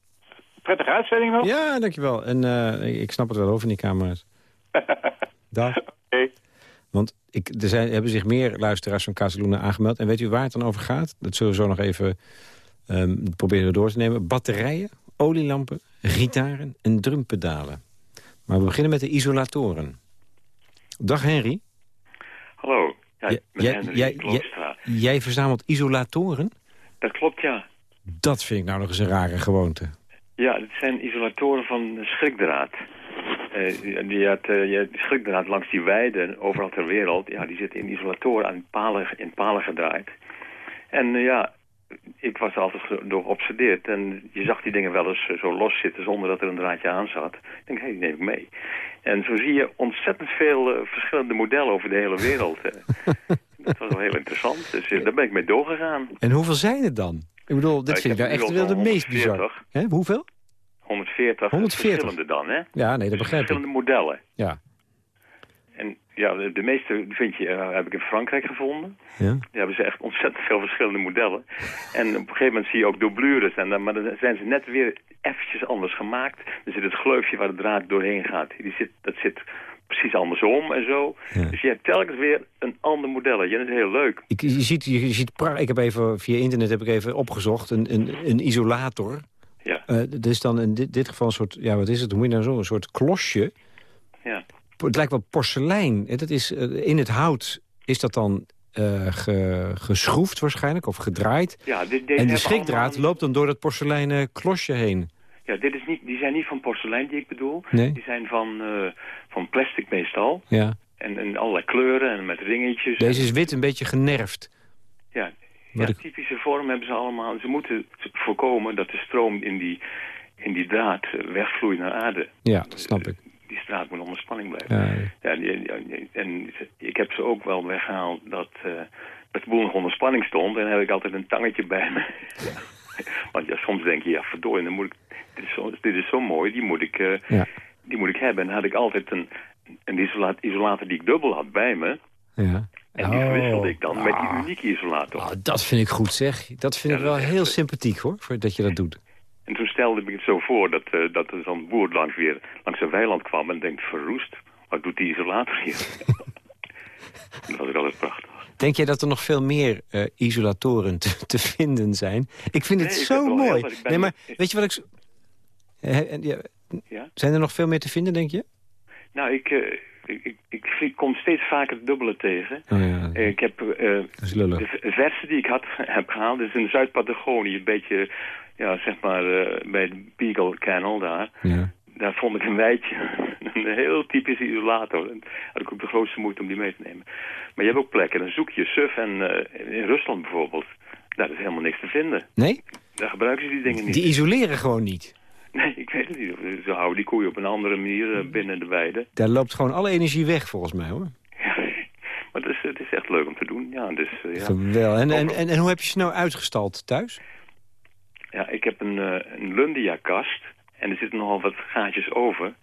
I: prettige uitzending nog.
C: Ja, dankjewel. En eh, ik snap het wel over die camera's. Dag. Want ik, er zijn, hebben zich meer luisteraars van Casaluna aangemeld. En weet u waar het dan over gaat? Dat zullen we zo nog even ehm, proberen door te nemen. Batterijen, olielampen, gitaren en drumpedalen. Maar we beginnen met de isolatoren. Dag Henry.
J: Hallo, ja, met
C: jij-
J: Henry.
C: Jij verzamelt isolatoren?
J: Dat klopt, ja.
C: Dat vind ik nou nog eens een rare gewoonte.
J: Ja, het zijn isolatoren van schrikdraad. Eh, die, had, je- die schrikdraad langs die weiden, overal ter wereld, ja, die zitten in isolatoren aan palen, in palen gedraaid. En eh, ja, ik was er altijd door geobsedeerd. En je zag die dingen wel eens zo los zitten zonder dat er een draadje aan zat. Ik denk, hé, die neem ik mee. En zo zie je ontzettend veel verschillende modellen over de hele wereld. eh. dat was wel heel interessant. Dus eh, daar ben ik mee doorgegaan.
C: En hoeveel zijn het dan? Ik bedoel, dit
J: Nou,
C: vind ik nou echt wel de meest
J: 140.
C: bizar. Hè, hoeveel?
J: 140,
C: 140.
J: verschillende dan, hè?
C: Ja, nee, dat
J: Dus
C: begrijp ik.
J: verschillende modellen.
C: Ja.
J: En ja, de, de meeste vind je, eh, heb ik in Frankrijk gevonden.
C: Ja.
J: Die hebben ze echt ontzettend veel verschillende modellen. En op een gegeven moment zie je ook dublures. En dan, maar dan zijn ze net weer eventjes anders gemaakt. Er zit het gleufje waar de draad doorheen gaat. Die zit, dat zit precies andersom en zo.
C: Ja.
J: Dus je hebt telkens weer een ander model. Ja, dat is heel leuk.
C: Ik, je ziet, je, ziet ik heb even via internet heb ik even opgezocht een, een, een isolator.
J: Ja,
C: Eh dat is dan in dit, dit geval een soort, ja wat is het, hoe moet je nou zo, een soort klosje.
J: ja.
C: Het lijkt wel porselein. Eh, Dat is, eh, in het hout is dat dan ge- geschroefd waarschijnlijk of gedraaid.
J: ja dit,
C: en die
J: hebben
C: schrikdraad
J: allemaal-
C: loopt dan door dat porseleinen klosje heen.
J: Ja, dit is niet, die zijn niet van porselein die ik bedoel.
C: Nee?
J: Die zijn van, van plastic meestal.
C: Ja.
J: En, en allerlei kleuren en met ringetjes.
C: Deze is wit, een beetje generfd.
J: Ja, ja
C: ik-
J: typische vorm hebben ze allemaal. Ze moeten voorkomen dat de stroom in die, in die draad eh, wegvloeit naar aarde.
C: Ja, dat snap ik.
J: Die straat moet onder spanning blijven.
C: Ja,
J: en ik heb ze ook wel weggehaald dat, eh, dat de boel nog onder spanning stond. En dan heb ik altijd een tangetje bij me. Want ja, soms denk je, ja verdorie, dan moet ik, dit, is zo, dit is zo mooi, die moet ik, eh,
C: ja,
J: die moet ik hebben. En dan had ik altijd een, een isolaat, isolator die ik dubbel had bij me.
C: ja.
J: En die
C: Oh.
J: verwisselde ik dan met die
C: Ah.
J: unieke isolator.
C: Oh, dat vind ik goed zeg. Dat vind ik wel heel
J: echt, eh,
C: sympathiek hoor, voor dat je dat doet.
J: En toen stelde ik het zo voor dat, eh, dat er zo'n boer langs weer langs een weiland kwam en denkt, verroest, wat doet die isolator hier? dat was wel eens prachtig.
C: Denk jij dat er nog veel meer eh, isolatoren te, te vinden zijn? Ik vind het
J: Nee,
C: zo mooi.
J: heel
C: Nee, maar weet je wat ik... zo- eh, ja? Zijn er nog veel meer te vinden, denk je?
J: Nou, ik, eh, ik, ik, ik, kom steeds vaker het dubbele tegen.
C: Oh ja,
J: Eh, Ik heb eh,
C: dat is lullig.
J: de verse die ik had, heb gehaald, is in Zuid-Patagonië, een beetje, ja, zeg maar, bij de Beagle Canal daar.
C: Ja.
J: Daar vond ik een wijtje, een heel typisch isolator. En had ik ook de grootste moeite om die mee te nemen. Maar je hebt ook plekken, dan zoek je suf en in Rusland bijvoorbeeld, daar is helemaal niks te vinden.
C: Nee?
J: Daar gebruiken ze die dingen niet.
C: Die isoleren gewoon niet.
J: Nee, ik weet het niet. Ze houden die koeien op een andere manier eh, binnen de weide.
C: Daar loopt gewoon alle energie weg, volgens mij, hoor.
J: Ja, maar het is, het is echt leuk om te doen. Ja, dus, eh, ja.
C: Geweldig. En, en, en, en hoe heb je ze nou uitgestald thuis?
J: ja, ik heb een, eh, een Lundia-kast en er zitten nogal wat gaatjes over.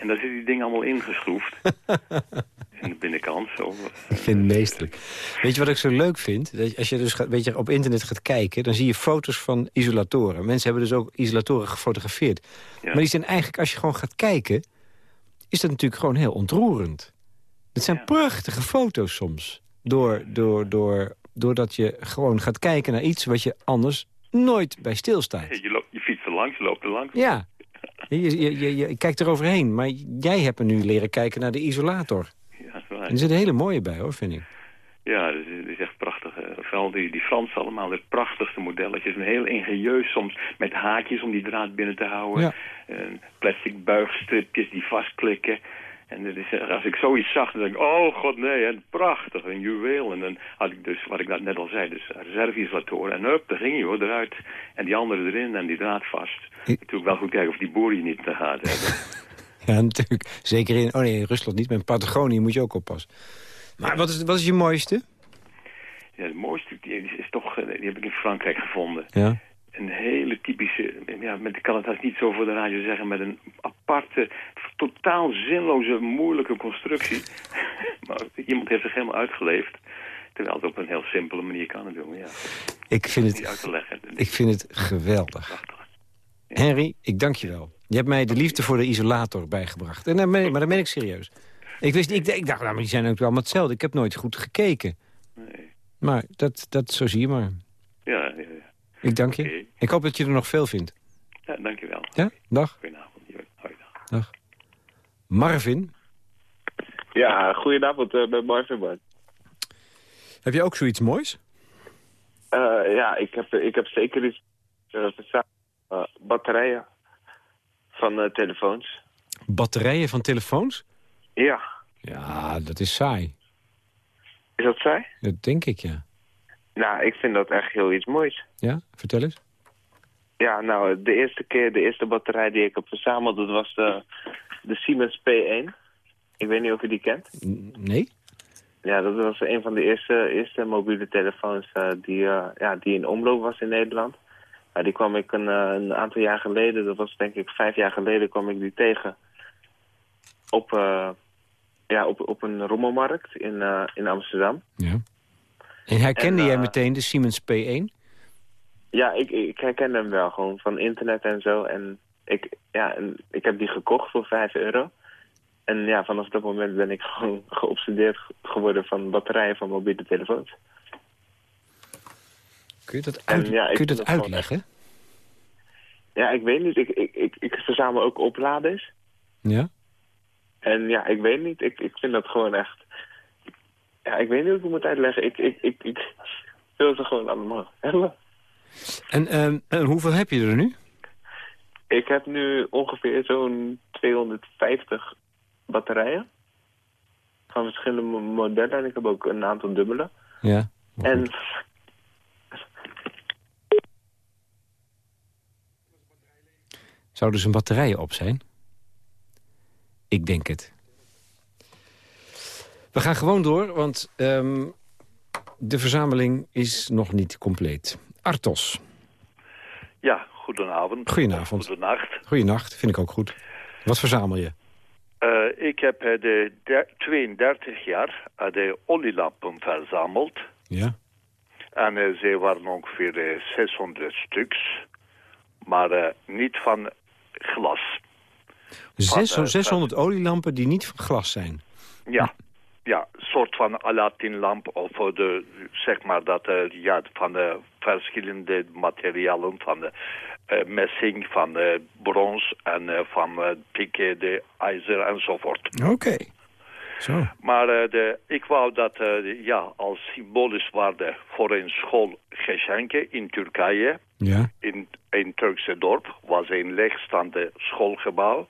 J: En daar zit die ding allemaal ingeschroefd. in de binnenkant. Zo.
C: Ik vind het meesterlijk. Weet je wat ik zo leuk vind? Dat als je dus gaat, weet je, op internet gaat kijken... dan zie je foto's van isolatoren. Mensen hebben dus ook isolatoren gefotografeerd.
J: Ja.
C: Maar die zijn eigenlijk, als je gewoon gaat kijken... is dat natuurlijk gewoon heel ontroerend. Het zijn
J: Ja.
C: prachtige foto's soms. Door, door, door, doordat je gewoon gaat kijken naar iets... wat je anders nooit bij stilstaat.
J: Je, loopt, je fietst er langs, je loopt er langs.
C: Ja, je, je, je, je kijkt eroverheen. Maar jij hebt er nu leren kijken naar de isolator.
J: Ja, dat is waar.
C: En er zitten hele mooie bij, hoor, vind ik.
J: Ja, dat is, dat is echt prachtig. eh. Vooral die, die Fransen allemaal, de prachtigste modelletjes. En heel ingenieus soms, met haakjes om die draad binnen te houden.
C: Ja.
J: Plastic buigstripjes die vastklikken. En eh, als ik zoiets zag, dan denk ik, oh god nee, en prachtig, een juweel. En dan had ik dus, wat ik dat net al zei, dus reserve-isolatoren. En hup, daar ging je hoor, eruit. En die andere erin en die draad vast.
C: Ik-
J: Natuurlijk wel goed kijken of die boer je niet te gaat hebben.
C: Ja, natuurlijk. Zeker in, oh nee, in Rusland niet, maar in Patagonië moet je ook oppassen. Maar wat is, wat is je mooiste?
J: ja, de mooiste die is, is toch, eh, die heb ik in Frankrijk gevonden.
C: Ja.
J: een hele typische, ja, met, ik kan het haast niet zo voor de radio zeggen, met een aparte, totaal zinloze, moeilijke constructie. maar iemand heeft zich helemaal uitgeleefd. Terwijl het op een heel simpele manier kan natuurlijk. Ja,
C: Ik vind het,
J: uit te leggen.
C: ik vind het geweldig.
J: Prachtig.
C: Henry, ik dank je wel. Je hebt mij de liefde voor de isolator bijgebracht. En dan ik, maar dan ben ik serieus. Ik, wist, ik, ik dacht, nou, maar die zijn ook allemaal hetzelfde. Ik heb nooit goed gekeken.
J: Nee.
C: Maar dat, dat, zo zie je maar.
J: Ja, ja, ja.
C: Ik dank je. Ik hoop dat je er nog veel vindt.
J: ja, dankjewel.
C: Ja? Dag.
J: Goedenavond. Hoi, dag.
C: Dag. Marvin,
K: Ja, goedenavond, uh, met Marvin, man.
C: heb je ook zoiets moois?
K: Eh, ja, ik heb, ik heb zeker iets uh, batterijen van telefoons.
C: Batterijen van telefoons?
K: Ja.
C: Ja, dat is saai.
K: Is dat zij?
C: Dat denk ik, ja.
K: Nou, ik vind dat echt heel iets moois.
C: Ja, vertel eens.
K: Ja, nou, de eerste keer, de eerste batterij die ik heb verzameld, dat was de, de Siemens P1. Ik weet niet of je die kent.
C: Nee?
K: Ja, dat was een van de eerste, eerste mobiele telefoons uh, die, uh, ja, die in omloop was in Nederland. Uh, die kwam ik een, uh, een, aantal jaar geleden, dat was denk ik vijf jaar geleden, kwam ik die tegen. Op, ja, op, op een rommelmarkt in, in Amsterdam.
C: Ja. En herkende
K: En,
C: jij meteen de Siemens P1?
K: Ja, ik, ik herken hem wel gewoon van internet en zo. En ik, ja, ik heb die gekocht voor 5 euro. En ja, vanaf dat moment ben ik gewoon geobsedeerd geworden van batterijen van mobiele telefoons.
C: Kun je dat,
K: En
C: uit,
K: ja,
C: kun je dat
K: gewoon
C: uitleggen?
K: Ja, ik weet niet. Ik, ik, ik, ik verzamel ook opladers.
C: Ja?
K: En ja, ik weet niet. Ik, ik vind dat gewoon echt... Ja, ik weet niet hoe ik het moet uitleggen. Ik, ik, ik, ik wil ze gewoon allemaal hebben.
C: En, ehm, en hoeveel heb je er nu?
K: Ik heb nu ongeveer zo'n 250 batterijen. Van verschillende mo- modellen. En ik heb ook een aantal dubbele.
C: Ja.
K: En
C: Zou dus een batterij op zijn? Ik denk het. We gaan gewoon door, want ehm, de verzameling is nog niet compleet. Artos,
L: Ja, goedenavond.
C: Goedenavond.
L: Goedenacht.
C: goeienacht, vind ik ook goed. Wat verzamel je?
L: Uh, ik heb uh, de der- 32 jaar uh, de olielampen verzameld.
C: Ja?
L: En uh, ze waren ongeveer uh, 600 stuks. maar eh, niet van glas.
C: Zes-
L: Van, eh,
C: 600 olielampen die niet van glas zijn.
L: Ja, ja, een soort van Aladdin-lamp of eh, de, zeg maar dat, eh, ja, van de verschillende materialen, van de eh, messing, van de brons en eh, van uh, pikken, de ijzer enzovoort.
C: Oké. Zo.
L: Maar eh, de, ik wou dat eh, ja, als symbolisch waarde voor een school geschenken in Turkije,
C: Ja.
L: in een Turkse dorp, was een leegstaande schoolgebouw.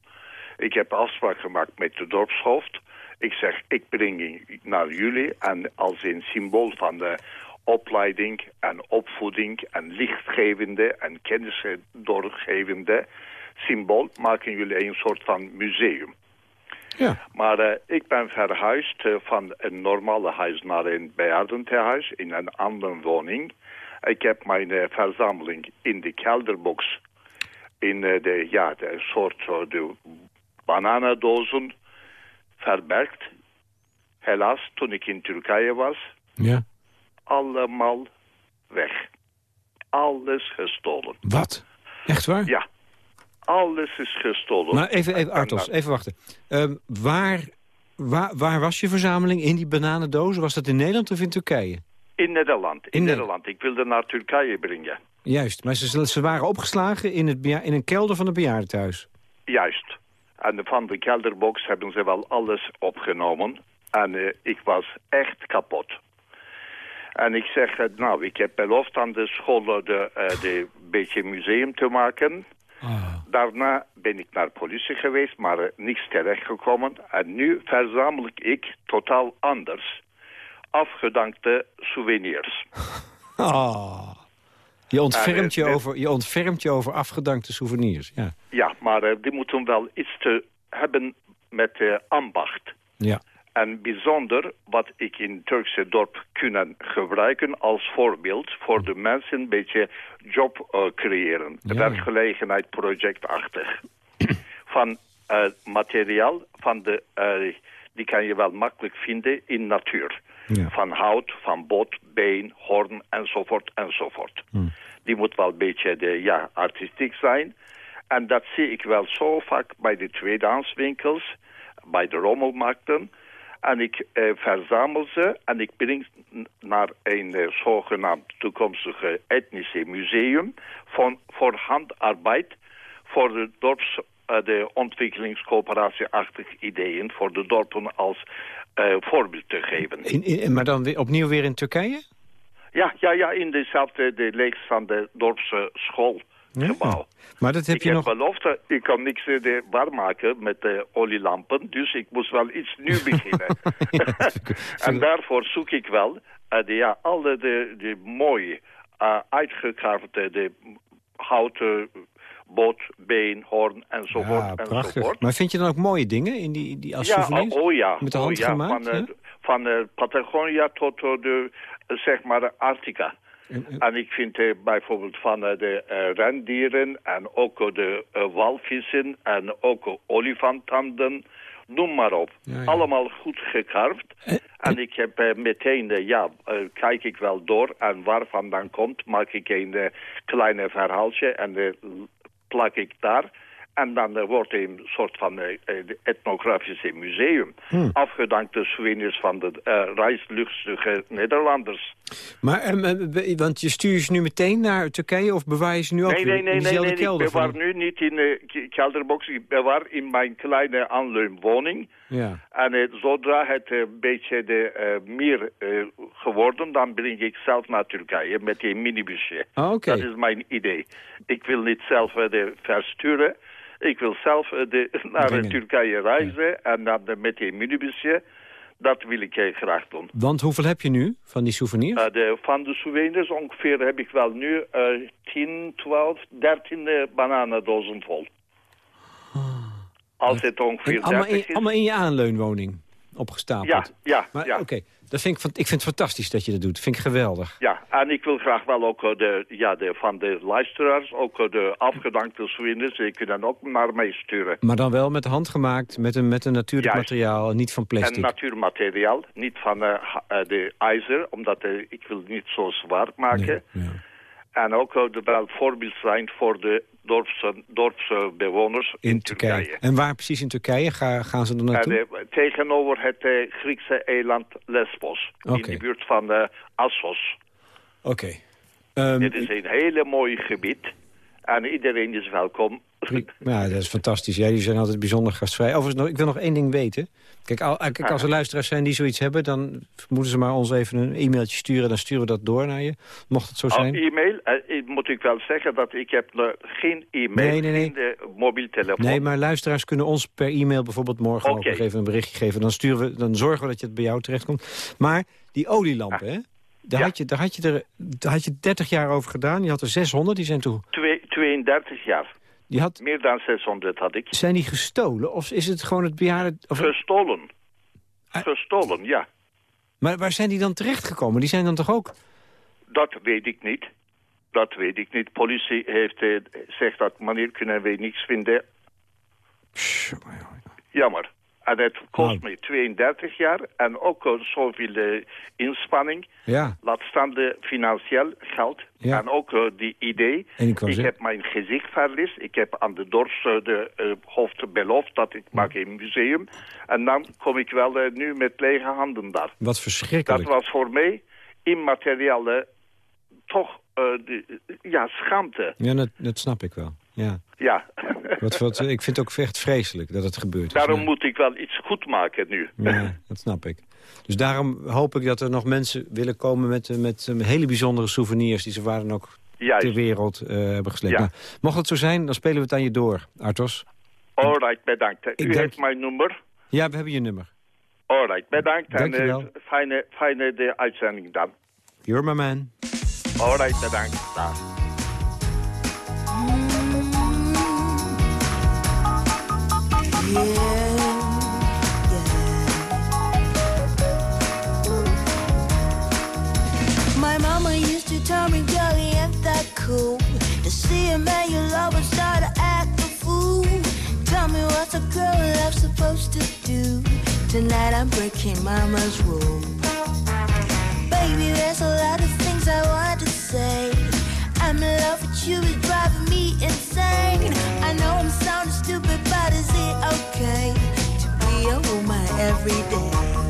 L: Ik heb afspraak gemaakt met de dorpshoofd. Ik zeg, ik breng naar jullie en als een symbool van de opleiding en opvoeding en lichtgevende en kennis doorgevende symbool maken jullie een soort van museum.
C: Ja.
L: Maar eh, ik ben verhuisd eh, van een normale huis naar een bejaardentehuis in een andere woning. Ik heb mijn eh, verzameling in de kelderbox in de, ja, de soort de bananendozen verbergt. Helaas, toen ik in Turkije was,
C: Ja.
L: Allemaal weg. Alles gestolen.
C: Wat? Echt waar?
L: Ja, alles is gestolen.
C: Maar even, even
L: En
C: Artos, even wachten. Ehm, waar, waar, waar was je verzameling in die bananendozen? Was dat in Nederland of in Turkije?
L: In Nederland, in,
C: In Ne-
L: Nederland. Ik wilde naar Turkije brengen.
C: Juist, maar ze, ze waren opgeslagen in, het, in een kelder van het bejaardentehuis.
L: Juist. En van de kelderbox hebben ze wel alles opgenomen. En eh, ik was echt kapot. En ik zeg, eh, nou, ik heb beloofd aan de school de, eh, de beetje museum te maken. Daarna ben ik naar politie geweest, maar eh, niks terechtgekomen. En nu verzamel ik totaal anders afgedankte souvenirs.
C: Ah. Je, ontfermt je, over, je ontfermt je over afgedankte souvenirs. Ja.
L: Ja, maar die moeten wel iets te hebben met ambacht.
C: Ja.
L: En bijzonder wat ik in het Turkse dorp kunnen gebruiken als voorbeeld voor de mensen een beetje job eh, creëren.
M: Ja.
L: Werkgelegenheid projectachtig. van eh, materiaal van de, eh, die kan je wel makkelijk vinden in natuur. Van hout, van bot, been, hoorn enzovoort enzovoort. Die moet wel een beetje de, ja, artistiek zijn. En dat zie ik wel zo vaak bij de tweedehandswinkels, bij de rommelmarkten. En ik eh, verzamel ze en ik breng naar een eh, zogenaamd toekomstige etnische museum van, voor handarbeid voor de dorps, eh, de ontwikkelingscoöperatieachtige ideeën voor de dorpen als eh, voorbeeld te geven.
C: In, in- maar dan weer, opnieuw weer in Turkije?
L: Ja, ja, ja, in dezelfde de leegstaande dorpse school.
C: Ja. Maar dat heb
L: ik
C: je
L: heb
C: nog...
L: belofte, ik kan niks eh, waarmaken met de olielampen, dus ik moest wel iets nieuw beginnen. en daarvoor zoek ik wel eh, de, ja, alle de, de mooie, uh, uitgekarfde de houten boot, been, hoorn enzovoort.
C: Ja,
L: enzovoort.
C: prachtig. Maar vind je dan ook mooie dingen in die, die als
L: ja, oh, oh ja.
C: Met de
L: oh
C: hand
L: ja,
C: gemaakt?
L: Van, eh,
C: ja?
L: van eh, Patagonia tot eh, de, eh, zeg maar, Arctica. En, ik vind bijvoorbeeld van eh, de eh, rendieren en ook eh, de walvissen en ook olifantanden, noem maar op.
C: Ja, ja.
L: Allemaal goed gekarfd. En ik heb meteen, ja, kijk ik wel door en waar vandaan komt, maak ik een kleine verhaaltje en plak ik daar. En dan eh, wordt een soort van eh, eh, de etnografische museum.
C: Hmm.
L: Afgedankte souvenirs van de eh reislustige Nederlanders.
C: Maar, ehm, eh, want je stuur je ze nu meteen naar Turkije of bewaar je ze nu ook
L: Nee, nee, nee,
C: in
L: nee,
C: diezelfde
L: nee. Ik
C: kelder?
L: bewaar
C: van-
L: nu niet in de kelderbox. Ik bewaar in mijn kleine aanleunwoning.
C: Ja.
L: En eh, zodra het eh, een beetje de, eh, meer eh, geworden, dan breng ik zelf naar Turkije met een minibusje.
C: Ah.
L: Dat is mijn idee. Ik wil niet zelf eh, versturen. Ik wil zelf eh, de, naar eh,
C: Brengen.
L: Turkije reizen en dan eh, met een minibusje. Dat wil ik eh, graag doen.
C: Want hoeveel heb je nu van die souvenirs?
L: Uh, de, van de souvenirs ongeveer heb ik wel nu uh, 10, 12, 13 uh, bananendozen vol. Als het ongeveer
C: En allemaal,
L: 30
C: in,
L: is.
C: allemaal in je aanleunwoning opgestapeld?
L: Ja, ja,
C: Maar
L: ja.
C: oké, dat vind ik, ik vind het fantastisch dat je dat doet. vind ik geweldig.
L: Ja, en ik wil graag wel ook uh, de, ja, de, van de luisteraars, ook uh, de afgedankte die kunnen ook naar mij sturen.
C: Maar dan wel met de hand gemaakt, met een, met een natuurlijk
L: Juist.
C: materiaal, en niet van
L: En
C: plastic.
L: natuurmateriaal, niet van uh, uh, de ijzer, omdat uh, ik wil niet zo zwaar maken. En ook uh, wel voorbeeld zijn voor de dorpse, dorpsbewoners in,
C: In Turkije. En waar precies in Turkije Ga, gaan ze dan naartoe?
L: tegenover het eh, Griekse eiland Lesbos. In de buurt van eh, Assos.
C: Oké. Ehm,
L: Dit is een hele mooi gebied. En iedereen is welkom.
C: Ja, dat is fantastisch. Ja, die zijn altijd bijzonder gastvrij. Overigens, ik wil nog één ding weten. Kijk, kijk, als er luisteraars zijn die zoiets hebben... dan moeten ze maar ons even een e-mailtje sturen. Dan sturen we dat door naar je. Mocht het zo
L: Oh,
C: zijn.
L: e-mail, eh, ik- moet ik wel zeggen dat ik heb nog geen e-mail,
C: Nee, nee, nee.
L: de mobieltelefoon.
C: Nee, maar luisteraars kunnen ons per e-mail bijvoorbeeld morgen ook
L: Oké.
C: nog even een berichtje geven. Dan, sturen we, dan zorgen we dat je het bij jou terechtkomt. Maar die olielampen, hè? Daar, had je, daar, had je er, daar had je 30 jaar over gedaan. Je had er 600, die zijn toen...
L: Twee- 32 jaar.
C: Die had,
L: Meer dan 600 had ik.
C: zijn die gestolen? Of is het gewoon het bejaarde... Of,
L: Gestolen.
C: Ah.
L: Gestolen, ja.
C: maar waar zijn die dan terechtgekomen? Die zijn dan toch ook...
L: Dat weet ik niet. Dat weet ik niet. Politie heeft eh, zegt dat manier kunnen we niks vinden. Jammer. En het kost me 32 jaar en ook eh, zoveel eh, inspanning.
C: Ja.
L: Laat staan de financieel geld.
C: Ja.
L: En ook eh, die idee.
C: En ik
L: ik heb mijn gezicht verlies. Ik heb aan de dorps de eh, hoofd beloofd dat ik maak een museum. En dan kom ik wel nu met lege handen daar.
C: Wat
L: Dat
C: verschrikkelijk.
L: was voor mij immateriële, toch, de, ja, schaamte.
C: Ja, dat, dat snap ik wel. Ja.
L: Ja.
C: Wat, wat, ik vind het ook echt vreselijk dat het gebeurt.
L: Daarom moet ik wel iets goed maken nu.
C: Ja, dat snap ik. Dus daarom hoop ik dat er nog mensen willen komen met, eh, met eh, hele bijzondere souvenirs... die ze waar dan ook
L: Juist.
C: ter wereld eh, hebben gesleept.
L: Ja.
C: Nou, mocht het zo zijn, dan spelen we het aan je door, Artos.
L: Alright, bedankt. U heeft mijn nummer.
C: Ja, we hebben je nummer.
L: Alright, bedankt. En fijne, fijne de uitzending dan.
C: You're my man.
L: Alright, bedankt. Dag.
M: Tonight I'm breaking mama's rule. Baby, there's a lot of things I want to say. I'm in love with you, it's driving me insane. I know I'm sounding stupid, but is it okay to be a woman every day?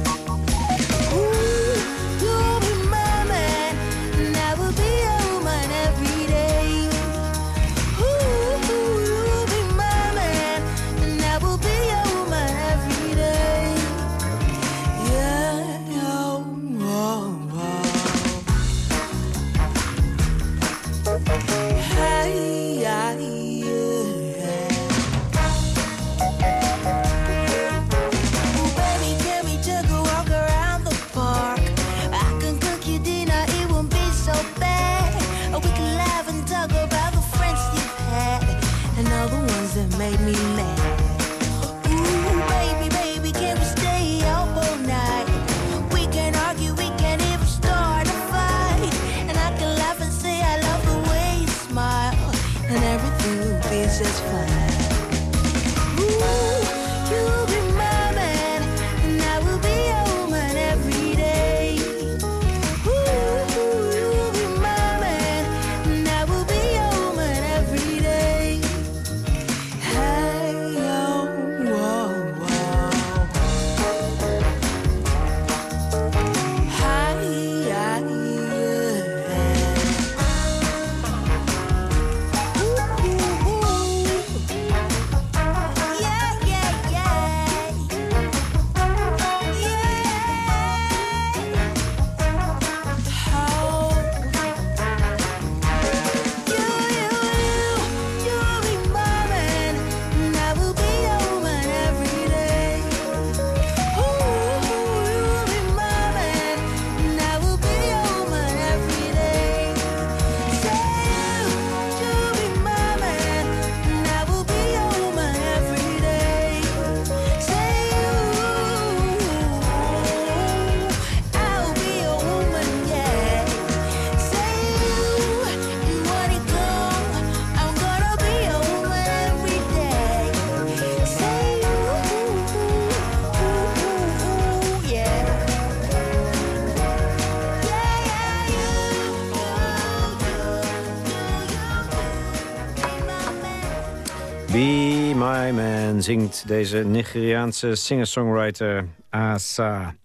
C: Zingt deze Nigeriaanse singer-songwriter Asa.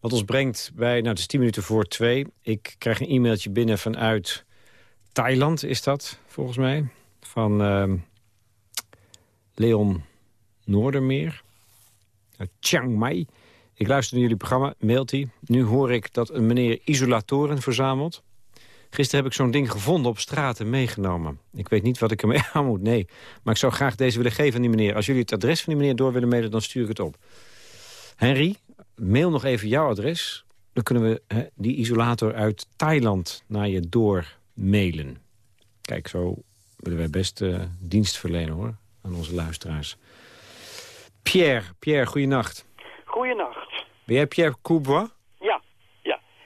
C: Wat ons brengt bij, nou het is 10 minuten voor twee. Ik krijg een e-mailtje binnen vanuit Thailand, is dat volgens mij. Van ehm, Leon Noordermeer. Uit Chiang Mai. Ik luister naar jullie programma, mailt hij. Nu hoor ik dat een meneer isolatoren verzamelt. Gisteren heb ik zo'n ding gevonden op straat en meegenomen. Ik weet niet wat ik ermee aan moet, nee. Maar ik zou graag deze willen geven aan die meneer. Als jullie het adres van die meneer door willen mailen, dan stuur ik het op. Henry, mail nog even jouw adres. Dan kunnen we hè, die isolator uit Thailand naar je doormailen. Kijk, zo willen wij best eh, dienst verlenen, hoor, aan onze luisteraars. Pierre, Pierre, goeienacht.
N: Goeienacht.
C: Ben jij Pierre Courbois?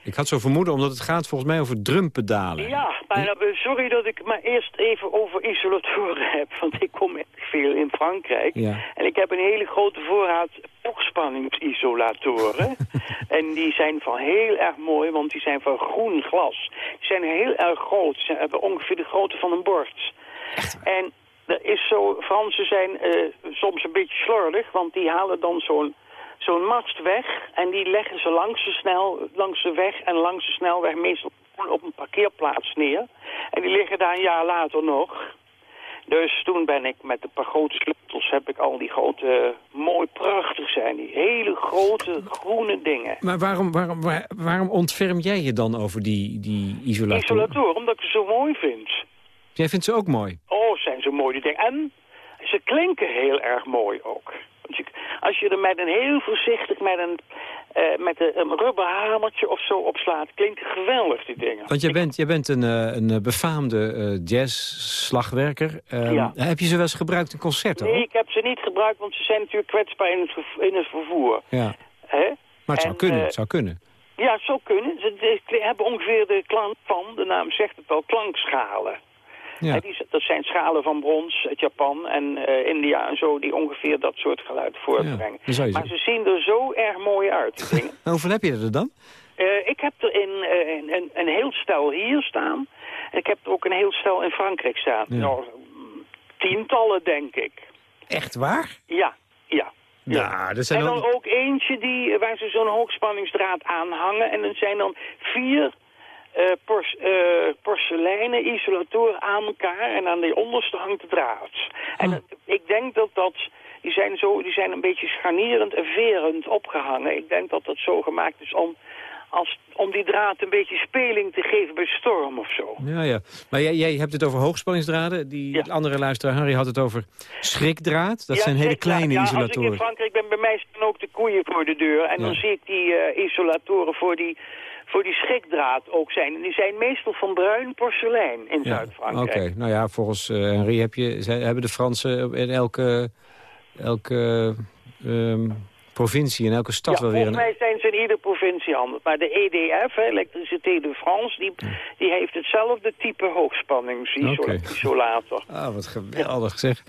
C: Ik had zo vermoeden, omdat het gaat volgens mij over drumpedalen.
N: Ja, maar eh, sorry dat ik maar eerst even over isolatoren heb. Want ik kom echt veel in Frankrijk.
C: Ja.
N: En ik heb een hele grote voorraad hoogspanningsisolatoren. en die zijn van heel erg mooi, want die zijn van groen glas. Die zijn heel erg groot. Ze hebben ongeveer de grootte van een bord. En er is zo, Fransen zijn eh, soms een beetje slordig, want die halen dan zo'n zo'n mast weg en die leggen ze langs de, snel, langs de weg en langs de snelweg meestal op een parkeerplaats neer. En die liggen daar een jaar later nog. Dus toen ben ik met een paar grote sleutels, heb ik al die grote, mooi prachtig zijn, die hele grote groene dingen.
C: Maar waarom, waarom, waar- waarom ontferm jij je dan over die, die isolatoren?
N: Isolatoren, omdat ik ze zo mooi vind.
C: Jij vindt ze ook mooi?
N: Oh, zijn ze mooi die dingen. En ze klinken heel erg mooi ook. Als je er met een heel voorzichtig, met een, eh, met een, rubberhamertje of zo op slaat, klinkt geweldig die dingen.
C: Want jij bent, jij bent een, eh, een eh, befaamde eh, jazzslagwerker. Ehm,
N: Ja.
C: Heb je ze wel eens gebruikt in concerten?
N: Nee, ik heb ze niet gebruikt, want ze zijn natuurlijk kwetsbaar in het, verv- in het vervoer.
C: Ja.
N: Hè?
C: Maar het zou
N: En,
C: kunnen, het zou kunnen.
N: Ja, het zou kunnen. Ze, hebben ongeveer de klank van, de naam zegt het al, klankschalen.
C: Ja.
N: Die, dat zijn schalen van brons uit Japan en eh, India en zo, die ongeveer dat soort geluid voortbrengen. maar ze zien er zo erg mooi uit.
C: Hoeveel heb je er dan?
N: Eh, ik heb er in, eh, een, een, een heel stel hier staan. En ik heb er ook een heel stel in Frankrijk staan.
C: Ja.
N: Nou, tientallen, denk ik.
C: Echt waar?
N: Ja, ja.
C: Ja, dat zijn
N: en dan
C: dan...
N: ook eentje die, waar ze zo'n hoogspanningsdraad aan hangen. En dan zijn dan vier pors, eh, porseleinen isolatoren aan elkaar. En aan de onderste hangt de draad. En het- ik denk dat dat... Die zijn, zo, die zijn een beetje scharnierend en verend opgehangen. Ik denk dat dat zo gemaakt is om, als, om die draad een beetje speling te geven bij storm of zo.
C: Ja, ja. Maar jij, jij hebt het over hoogspanningsdraden. Die andere luisteraar, Harry, had het over schrikdraad. Dat
N: Ja,
C: zijn hele kleine
N: ja, Als ik
C: isolatoren.
N: in Frankrijk ben, bij mij staan ook de koeien voor de deur. En dan zie ik die eh, isolatoren voor die, voor die schrikdraad ook zijn. En die zijn meestal van bruin porselein in
C: Ja,
N: Zuid-Frankrijk.
C: Oké, nou ja, volgens eh, Henri heb je, hebben de Fransen in elke, elke ehm, provincie, in elke stad
N: Ja,
C: wel weer
N: volgens
C: een...
N: mij zijn ze in iedere provincie anders. Maar de EDF, Elektricité de France, die, die heeft hetzelfde type hoogspanningsisolator.
C: Ah, wat geweldig zeg.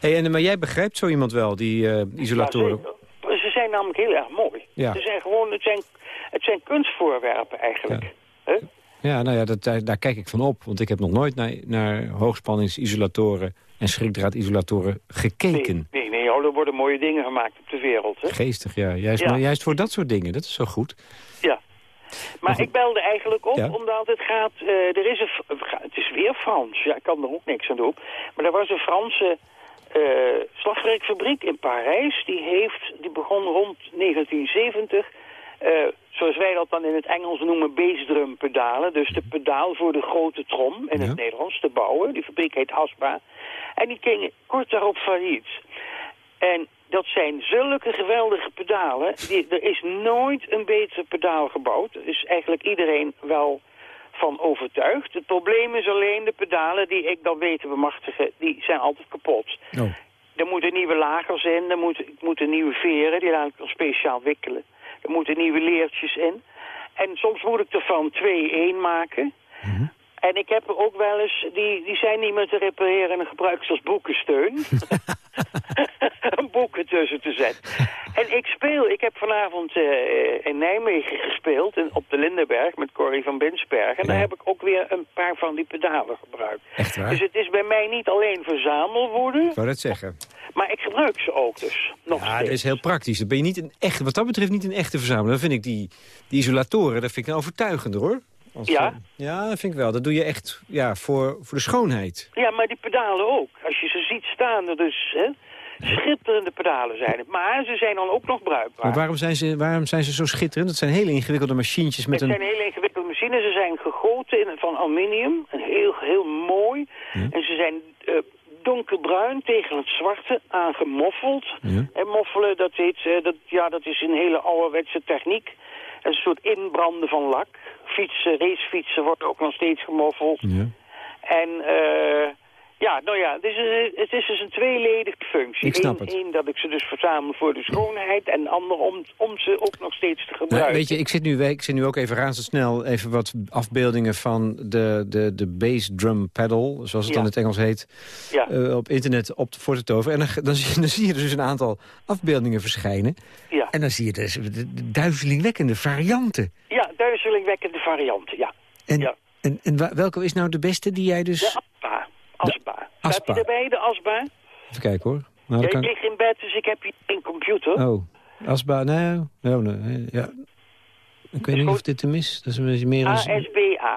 C: Hey, en, maar jij begrijpt zo iemand wel, die eh, isolatoren?
N: Ze zijn namelijk heel erg mooi.
C: Ja.
N: Ze zijn gewoon, het zijn, het zijn kunstvoorwerpen eigenlijk. Hè?
C: Ja, nou ja, dat, daar, daar kijk ik van op. Want ik heb nog nooit naar, naar hoogspanningsisolatoren en schrikdraadisolatoren gekeken.
N: Nee, nee, oh, er worden mooie dingen gemaakt op de wereld. Hè?
C: Geestig, ja. Juist,
N: Ja.
C: Maar juist voor dat soort dingen, dat is zo goed.
N: Ja. Maar ik belde eigenlijk op,
C: Ja.
N: omdat het gaat... eh, er is een, het is weer Frans, ja, ik kan er ook niks aan doen. Maar er was een Franse eh slagwerkfabriek in Parijs. Die, heeft, die begon rond 1970... eh, zoals wij dat dan in het Engels noemen, bassdrumpedalen. Dus de pedaal voor de grote trom in het Nederlands te bouwen. Die fabriek heet Hasba. En die ging kort daarop failliet. En dat zijn zulke geweldige pedalen. Die, er is nooit een betere pedaal gebouwd. Er is eigenlijk iedereen wel van overtuigd. Het probleem is alleen de pedalen die ik dan weet te bemachtigen, die zijn altijd kapot.
C: Oh.
N: Er moeten nieuwe lagers in, er moeten, moeten nieuwe veren, die laat ik dan speciaal wikkelen. Er moeten nieuwe leertjes in. En soms moet ik er van twee één maken. En ik heb ook wel eens, die, die zijn niet meer te repareren en dan gebruik ik ze als boekensteun. een ook tussen te zetten. en ik speel, ik heb vanavond eh, in Nijmegen gespeeld, in, op de Lindenberg met Corrie van Binsberg. En daar heb ik ook weer een paar van die pedalen gebruikt.
C: Echt waar?
N: Dus het is bij mij niet alleen verzamelwoorden,
C: Ik wou dat zeggen.
N: maar ik gebruik ze ook dus. Nog
C: Ja, dat is heel praktisch. Dan ben je niet een echte, wat dat betreft niet een echte verzamelaar. Dan vind ik die, die isolatoren, dat vind ik een overtuigender hoor. Als,
N: Ja?
C: ja, dat vind ik wel. Dat doe je echt ja, voor, voor de schoonheid.
N: Ja, maar die pedalen ook. Als je ze ziet staan, er dus hè, schitterende pedalen zijn het. Maar ze zijn dan ook nog bruikbaar.
C: Maar waarom zijn, ze, waarom zijn ze zo schitterend? Dat zijn hele ingewikkelde machientjes met
N: het
C: een...
N: zijn hele ingewikkelde machines. Ze zijn gegoten in, van aluminium. Heel, heel mooi. En ze zijn eh, donkerbruin tegen het zwarte aangemoffeld. En moffelen, dat, heet, eh, dat, ja, dat is een hele ouderwetse techniek. Een soort inbranden van lak. Fietsen, racefietsen worden ook nog steeds gemoffeld. En eh, ja, nou ja, het is, een- het is dus een tweeledige functie.
C: Ik snap
N: Eén-
C: het.
N: één dat ik ze dus verzamel voor de schoonheid... en ander om, om ze ook nog steeds te
C: Nou,
N: gebruiken.
C: weet je, ik zit, nu, ik zit nu ook even razendsnel even wat afbeeldingen van de, de, de bass drum pedal, zoals het
N: Ja.
C: dan in het Engels heet,
N: Ja.
C: eh, op internet op voor te toveren. En dan, dan, zie, je- dan zie je dus een aantal afbeeldingen verschijnen.
N: Ja.
C: En dan zie je dus de, de duizelingwekkende varianten.
N: Ja, duizelingwekkende varianten, ja.
C: En,
N: Ja.
C: en, en welke is nou de beste die jij dus...
N: De aspa. Aspa. Staat die erbij, de aspa?
C: Even kijken hoor. Nou,
N: ja,
C: dan
N: ik
C: kan-
N: lig in bed, dus ik heb hier geen computer.
C: Oh, Asba, nee, nee, nee, ja. Ik weet niet of dit hem is. Dat is meer een,
N: ASBA.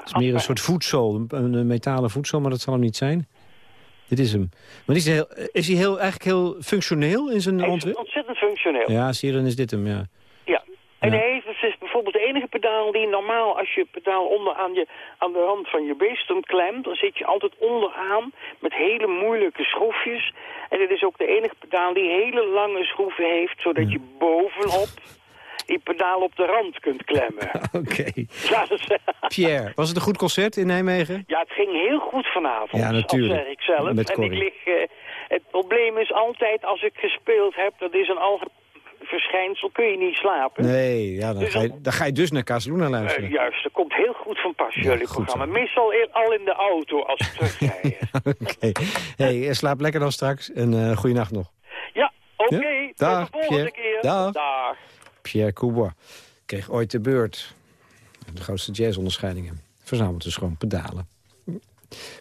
C: is meer een soort voedsel, een, metalen voedsel, maar dat zal hem niet zijn. Dit is hem. Maar is hij, heel, is hij heel, eigenlijk heel functioneel in zijn
N: Hij
C: ontwerp?
N: ontzettend functioneel.
C: Ja, zie je, dan is dit hem, ja.
N: Ja. En
C: Ja.
N: hij heeft, is bijvoorbeeld de enige pedaal die normaal, als je het pedaal onder aan, je, aan de rand van je beestum klemt, dan zit je altijd onderaan met hele moeilijke schroefjes. En dit is ook de enige pedaal die hele lange schroeven heeft, zodat je bovenop die pedaal op de rand kunt klemmen.
C: Oké.
N: Ja,
C: Pierre, was het een goed concert in Nijmegen?
N: ja, het ging heel goed vanavond,
C: Ja, natuurlijk.
N: zeg ik zelf.
C: Met
N: en ik lig, eh, het probleem is altijd, als ik gespeeld heb, dat is een algemeen verschijnsel, kun je niet slapen.
C: Nee, ja, dan,
N: Dus
C: ga je, dan ga je dus naar Casaluna luisteren.
N: Eh, juist, dat komt heel goed van pas, jullie programma. Meestal eer- al in de auto als ik terugrijd.
C: Oké. Hey, eh, slaap lekker dan straks en eh goeienacht nog.
N: ja, oké.
C: Ja?
N: Tot
C: Dag,
N: de volgende
C: Pierre.
N: keer.
C: Dag.
N: Dag.
C: Pierre Coubois kreeg ooit de beurt. De grootste jazzonderscheidingen. Verzamelt dus gewoon pedalen.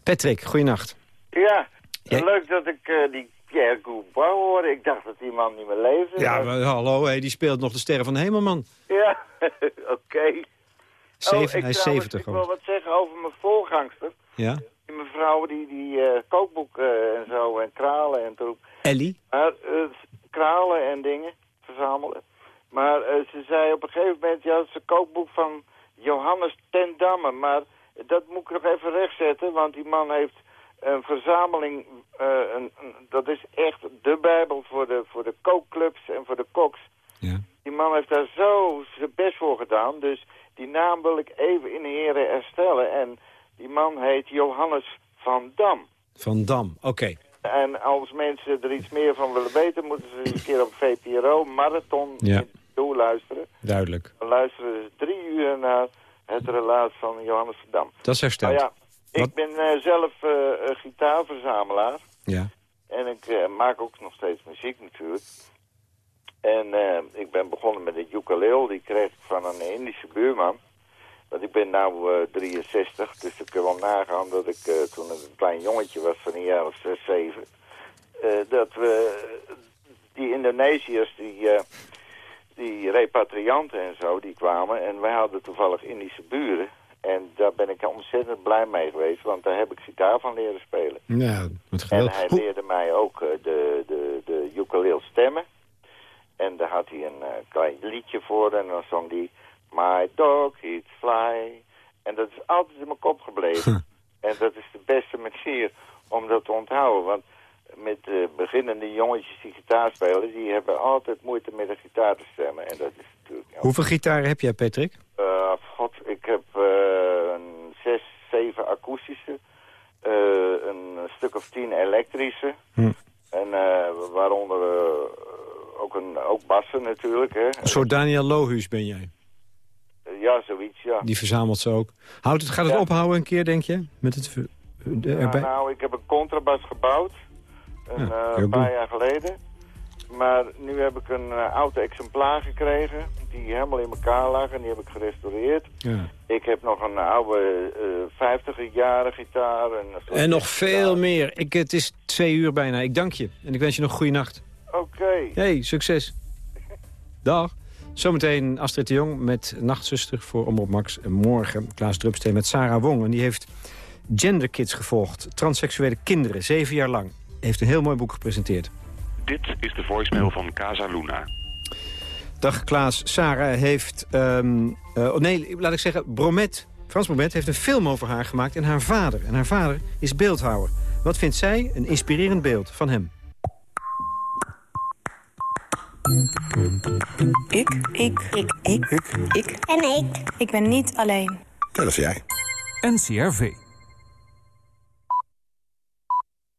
C: Patrick, goeienacht.
O: Ja,
C: Jij-
O: leuk dat ik eh, die Pierre Coubois hoorde. Ik dacht dat die man niet meer leefde.
C: Ja, maar hallo, hey, die speelt nog de Sterren van de Hemel, man.
O: Ja, oké.
C: Zeven-
O: ik
C: hij is
O: trouwens,
C: 70
O: Ik wil wat zeggen over mijn voorgangster.
C: Ja?
O: Die mevrouw die, die eh, kookboeken en zo en kralen en troep.
C: Ellie?
O: Maar eh, kralen en dingen verzamelen. Maar eh, ze zei op een gegeven moment, ja, het is een kookboek van Johannes ten Damme. Maar dat moet ik nog even rechtzetten, want die man heeft een verzameling, eh, een, een- dat is echt de bijbel voor de, voor de kookclubs en voor de koks. Die man heeft daar zo zijn best voor gedaan, dus die naam wil ik even in heren herstellen. En die man heet Johannes van Dam.
C: Van Dam, oké.
O: En als mensen er iets meer van willen weten, moeten ze eens een keer op VPRO Marathon
C: Ja.
O: toe luisteren.
C: Duidelijk.
O: Dan luisteren ze drie uur naar het relaas van Johannes van Dam.
C: Dat is hersteld.
O: Nou ja, ik ben eh, zelf een gitaarverzamelaar.
C: Ja.
O: En ik eh, maak ook nog steeds muziek natuurlijk. En ik ben begonnen met een ukulele. Die kreeg ik van een Indische buurman. Want ik ben nu 63, dus ik kan wel nagaan dat ik toen ik een klein jongetje was van een jaar of 6, 7... eh, dat we die Indonesiërs, die, die repatrianten en zo, die kwamen. En wij hadden toevallig Indische buren. En daar ben ik ontzettend blij mee geweest, want daar heb ik gitaar van leren spelen.
C: Ja, wat
O: En
C: geweldig.
O: hij
C: Hoe-
O: leerde mij ook eh, de, de, de ukulele stemmen. En daar had hij een eh, klein liedje voor en dan zong hij... My dog eats fly. En dat is altijd in mijn kop gebleven. en dat is de beste manier om dat te onthouden. Want met eh, beginnende jongetjes die gitaar spelen... die hebben altijd moeite met de gitaar te stemmen. En dat is natuurlijk...
C: Hoeveel gitaren heb jij, Patrick?
O: eh, god, een zes, zeven akoestische. eh, een stuk of tien elektrische.
C: Hm.
O: En eh, waaronder eh, ook, een, ook bassen natuurlijk. Hè.
C: Een soort Daniel Lohuus ben jij.
O: Ja, zoiets, ja.
C: Die verzamelt ze ook. Houdt het, gaat het
O: Ja.
C: ophouden een keer, denk je? Met het de-
O: Ja,
C: erbij?
O: nou, ik heb een contrabas gebouwd. Een
C: Ja,
O: eh, paar
C: doen.
O: jaar geleden. Maar nu heb ik een eh, oud exemplaar gekregen die helemaal in elkaar lag en die heb ik gerestaureerd.
C: Ja.
O: Ik heb nog een oude eh 50 jaren gitaar.
C: En, nog veel meer. Ik, het is twee uur bijna. Ik dank je. En ik wens je nog een goede nacht.
O: Oké.
C: Hey, succes. Dag. Zometeen Astrid de Jong met Nachtzuster voor Omroep Max. En morgen Klaas Drupsteen met Sarah Wong. En die heeft genderkids gevolgd. Transseksuele kinderen, zeven jaar lang. Heeft een heel mooi boek gepresenteerd.
P: Dit is de voicemail van Casa Luna.
C: Dag Klaas. Sarah heeft... ehm, eh, oh nee, laat ik zeggen, Bromet, Frans Bromet heeft een film over haar gemaakt en haar vader. En haar vader is beeldhouwer. Wat vindt zij een inspirerend beeld van hem?
Q: Ik. Ik. Ik. Ik. Ik. Ik. En ik. Ik ben niet alleen.
B: Ja, dat is jij.
R: NCRV.